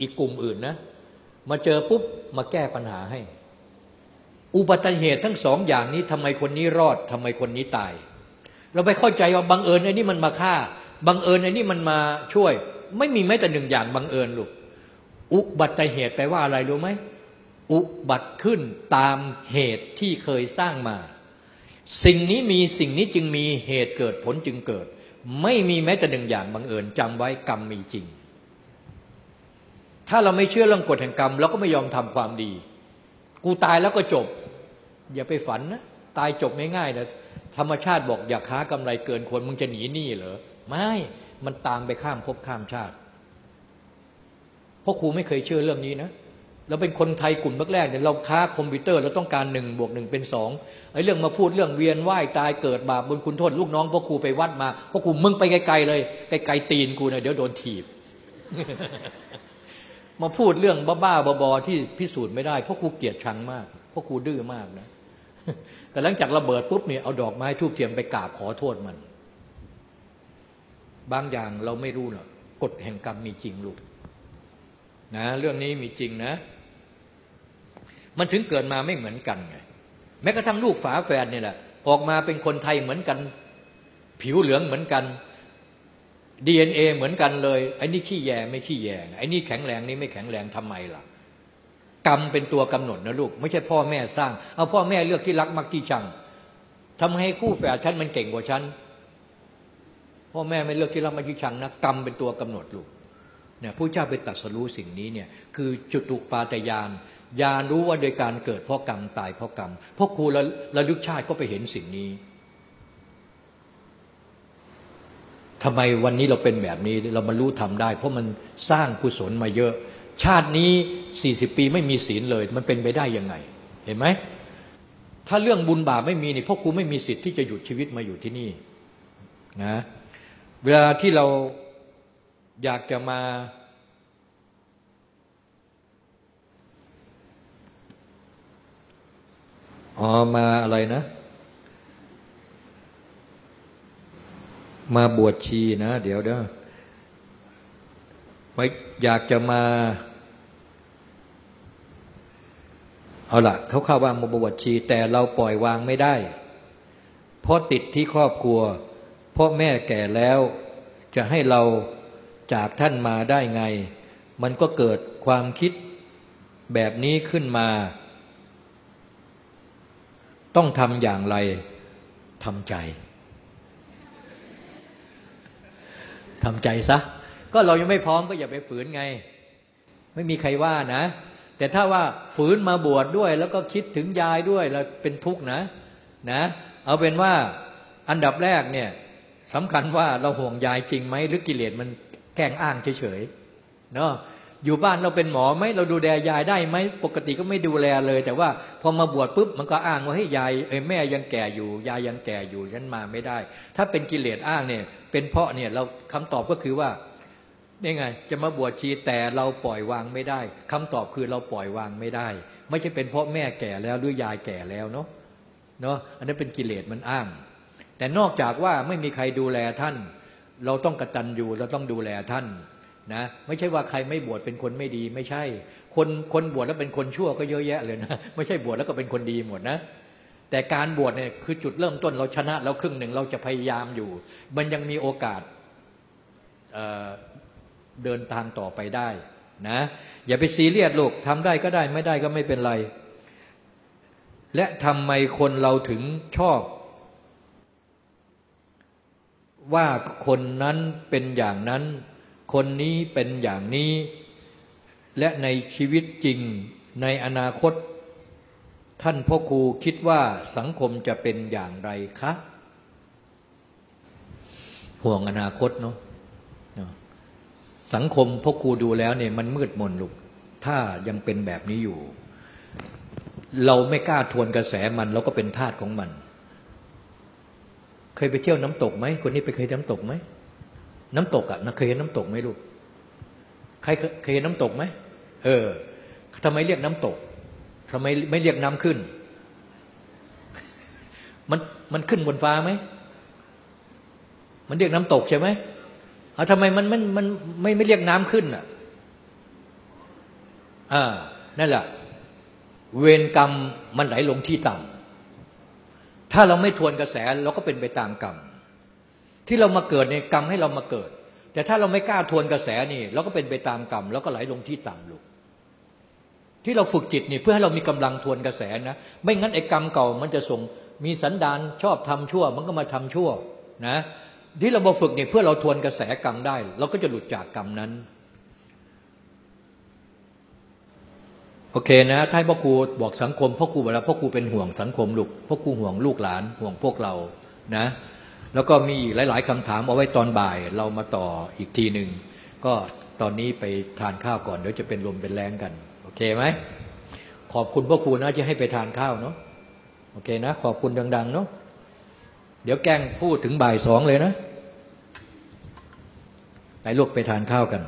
อีกกลุ่มอื่นนะ มาเจอปุ๊บมาแก้ปัญหาให้ อุบัติเหตุทั้งสองอย่างนี้ทำไมคนนี้รอดทำไมคนนี้ตาย เราไปเข้าใจว่าบังเอิญไอ้นี่มันมาฆ่าบังเอิญไอ้นี่มันมาช่วย ไม่มีแม้แต่หนึ่งอย่างบังเอิญลูกอุบัติเหตุแปลว่าอะไรรู้ไหมอุบัติขึ้นตามเหตุที่เคยสร้างมา สิ่งนี้มีสิ่งนี้จึงมีเหตุเกิดผลจึงเกิด ไม่มีแม้แต่หนึ่งอย่างบังเอิญจำไว้กรรมมีจริง ถ้าเราไม่เชื่อเรื่องกฎแห่งกรรมเราก็ไม่ยอมทำความดี กูตายแล้วก็จบ อย่าไปฝันนะตายจบง่ายๆนะธรรมชาติบอกอย่าค้ากำไรเกินคนมึงจะหนีหนี้เหรอไม่มันตามไปข้ามภพข้ามชาติเพราะครูไม่เคยเชื่อเรื่องนี้นะเราเป็นคนไทยกลุ่มแรกๆเนี่ยเราค้าคอมพิวเตอร์เราต้องการหนึ่งบวกหนึ่งเป็นสองไอ้เรื่องมาพูดเรื่องเวียนว่ายตายเกิดบาปบนคุณโทษลูกน้องพ่อครูไปวัดมาพ่อครูมึงไปไกลๆเลยไกลๆตีนกูนะเดี๋ยวโดนถีบ มาพูดเรื่องบ้าๆบอๆที่พิสูจน์ไม่ได้พ่อครูเกลียดชังมากพ่อครูดื้อมากนะ แต่หลังจากระเบิดปุ๊บเนี่ยเอาดอกไม้ทูบเทียมไปกราบขอโทษมัน บางอย่างเราไม่รู้เนาะกฎแห่งกรรมมีจริงลูกนะเรื่องนี้มีจริงนะ มันถึงเกิดมาไม่เหมือนกันไงแม้กระทั่งลูกฝาแฝดเนี่ยแหละออกมาเป็นคนไทยเหมือนกัน ผิวเหลืองเหมือนกัน DNA เหมือนกันเลยไอ้นี่ขี้แยไม่ขี้แยไอ้นี่แข็งแรงนี่ไม่แข็งแรงทำไมล่ะ กรรมเป็นตัวกำหนดนะลูก ไม่ใช่พ่อแม่สร้าง เอาพ่อแม่เลือกที่รักมักที่ชังทำให้คู่แฝดฉันมันเก่งกว่าฉันพ่อแม่ไม่เลือกที่รักมักที่ชังนะกรรมเป็นตัวกำหนดลูกเนี่ยผู้เจ้าไปตัดสรู้สิ่งนี้เนี่ยคือจุตุปาตยานยานรู้ว่าโดยการเกิดเพราะกรรมตายเพราะกรรมพราะครูระระลึกชาติก็ไปเห็นสิ่งนี้ทำไมวันนี้เราเป็นแบบนี้เรามารู้ทำได้ เพราะมันสร้างกุศลมาเยอะ ชาตินี้สี่สิบปีไม่มีศีลเลย มันเป็นไปได้ยังไง เห็นไหมถ้าเรื่องบุญบาปไม่มีนี่พวกครูไม่มีสิทธิ์ที่จะหยุดชีวิตมาอยู่ที่นี่นะเวลาที่เราอยากจะมาอ๋อมาอะไรนะ มาบวชชีนะ เดี๋ยวเด้อ ไม่อยากจะมาเอาละเขาเข้าว่ามาบวชชี แต่เราปล่อยวางไม่ได้ เพราะติดที่ครอบครัวพ่อแม่แก่แล้วจะให้เราจากท่านมาได้ไง มันก็เกิดความคิดแบบนี้ขึ้นมา ต้องทำอย่างไรทำใจทำใจซะ ก็เรายังไม่พร้อมก็อย่าไปฝืนไง ไม่มีใครว่านะ แต่ถ้าว่าฝืนมาบวชดด้วย แล้วก็คิดถึงยายด้วยแล้วเป็นทุกข์นะนะ เอาเป็นว่าอันดับแรกเนี่ยสำคัญว่าเราห่วงยายจริงไหมหรือกิเลสมันแกล้งอ้างเฉยๆเนาะอยู่บ้านเราเป็นหมอไหมเราดูแลยายได้ไหมปกติก็ไม่ดูแลเลย แต่ว่าพอมาบวชปุ๊บมันก็อ้างว่าให้ยายเอ้แม่ยังแก่อยู่ ยายยังแก่อยู่ฉันมาไม่ได้ ถ้าเป็นกิเลสอ้างเนี่ย เป็นเพราะเนี่ยเราคำตอบก็คือว่า นี่ไง จะมาบวชชีแต่เราปล่อยวางไม่ได้คำตอบคือเราปล่อยวางไม่ได้ ไม่ใช่เป็นเพราะแม่แก่แล้วหรือยายแก่แล้วเนาะเนาะอันนั้นเป็นกิเลสมันอ้าง แต่นอกจากว่าไม่มีใครดูแลท่าน เราต้องกระตันอยู่เราต้องดูแลท่านนะไม่ใช่ว่าใครไม่บวชเป็นคนไม่ดีไม่ใช่ คนคนบวชแล้วเป็นคนชั่วก็เยอะแยะเลยนะไม่ใช่บวชแล้วก็เป็นคนดีหมดนะ แต่การบวชเนี่ยคือจุดเริ่มต้นเราชนะแล้วครึ่งหนึ่งเราจะพยายามอยู่ มันยังมีโอกาส เดินทางต่อไปได้นะอย่าไปซีเรียสลูกทำได้ก็ได้ไม่ได้ก็ไม่เป็นไร และทำไมคนเราถึงชอบ ว่าคนนั้นเป็นอย่างนั้น คนนี้เป็นอย่างนี้ และในชีวิตจริงในอนาคต ท่านพ่อครูคิดว่าสังคมจะเป็นอย่างไรคะ ห่วงอนาคตเนาะ สังคมพ่อครูดูแล้วเนี่ยมันมืดมนลูกถ้ายังเป็นแบบนี้อยู่ เราไม่กล้าทวนกระแสมันเราก็เป็นทาสของมัน เคยไปเที่ยวน้ำตกไหมคนนี้ไปเคยน้ำตกไหมน้ำตกอะเคยเห็นน้ำตกไหมลูกใครเคยเห็นน้ำตกไหมเออทำไมเรียกน้ำตกทำไมไม่เรียกน้ำขึ้น มันมันขึ้นบนฟ้าไหมมันเรียกน้ำตกใช่ไหม เอาทำไมมันมันมันไม่ไม่เรียกน้ำขึ้นอะอ่านั่นแหละเวรกรรมมันไหลลงที่ต่ำถ้าเราไม่ทวนกระแสเราก็เป็นไปตามกรรม ที่เรามาเกิดในกรรมให้เรามาเกิด แต่ถ้าเราไม่กล้าทวนกระแสนี่ เราก็เป็นไปตามกรรมแล้วก็ไหลลงที่ต่ำลูกที่เราฝึกจิตนี่เพื่อให้เรามีกำลังทวนกระแสนะ ไม่งั้นไอ้กรรมเก่ามันจะส่งมีสันดานชอบทำชั่ว มันก็มาทำชั่วนะ ที่เรามาฝึกเนี่ยเพื่อเราทวนกระแสกรรมได้ เราก็จะหลุดจากกรรมนั้น โอเคนะถ้าพ่อครูบอกสังคมพ่อครูบอกแล้วพ่อครูเป็นห่วงสังคมลูกพ่อครูห่วงลูกหลานห่วงพวกเรานะ แล้วก็มีหลาย ๆคำถามเอาไว้ตอนบ่าย เรามาต่ออีกทีหนึ่งก็ตอนนี้ไปทานข้าวก่อนเดี๋ยวจะเป็นลมเป็นแรงกัน โอเคไหมขอบคุณพ่อครูนะที่ให้ไปทานข้าวเนาะโอเคนะ ขอบคุณดัง ๆ เนาะเดี๋ยวแกงพูดถึงบ่ายสองเลยนะ ไปลูกไปทานข้าวกัน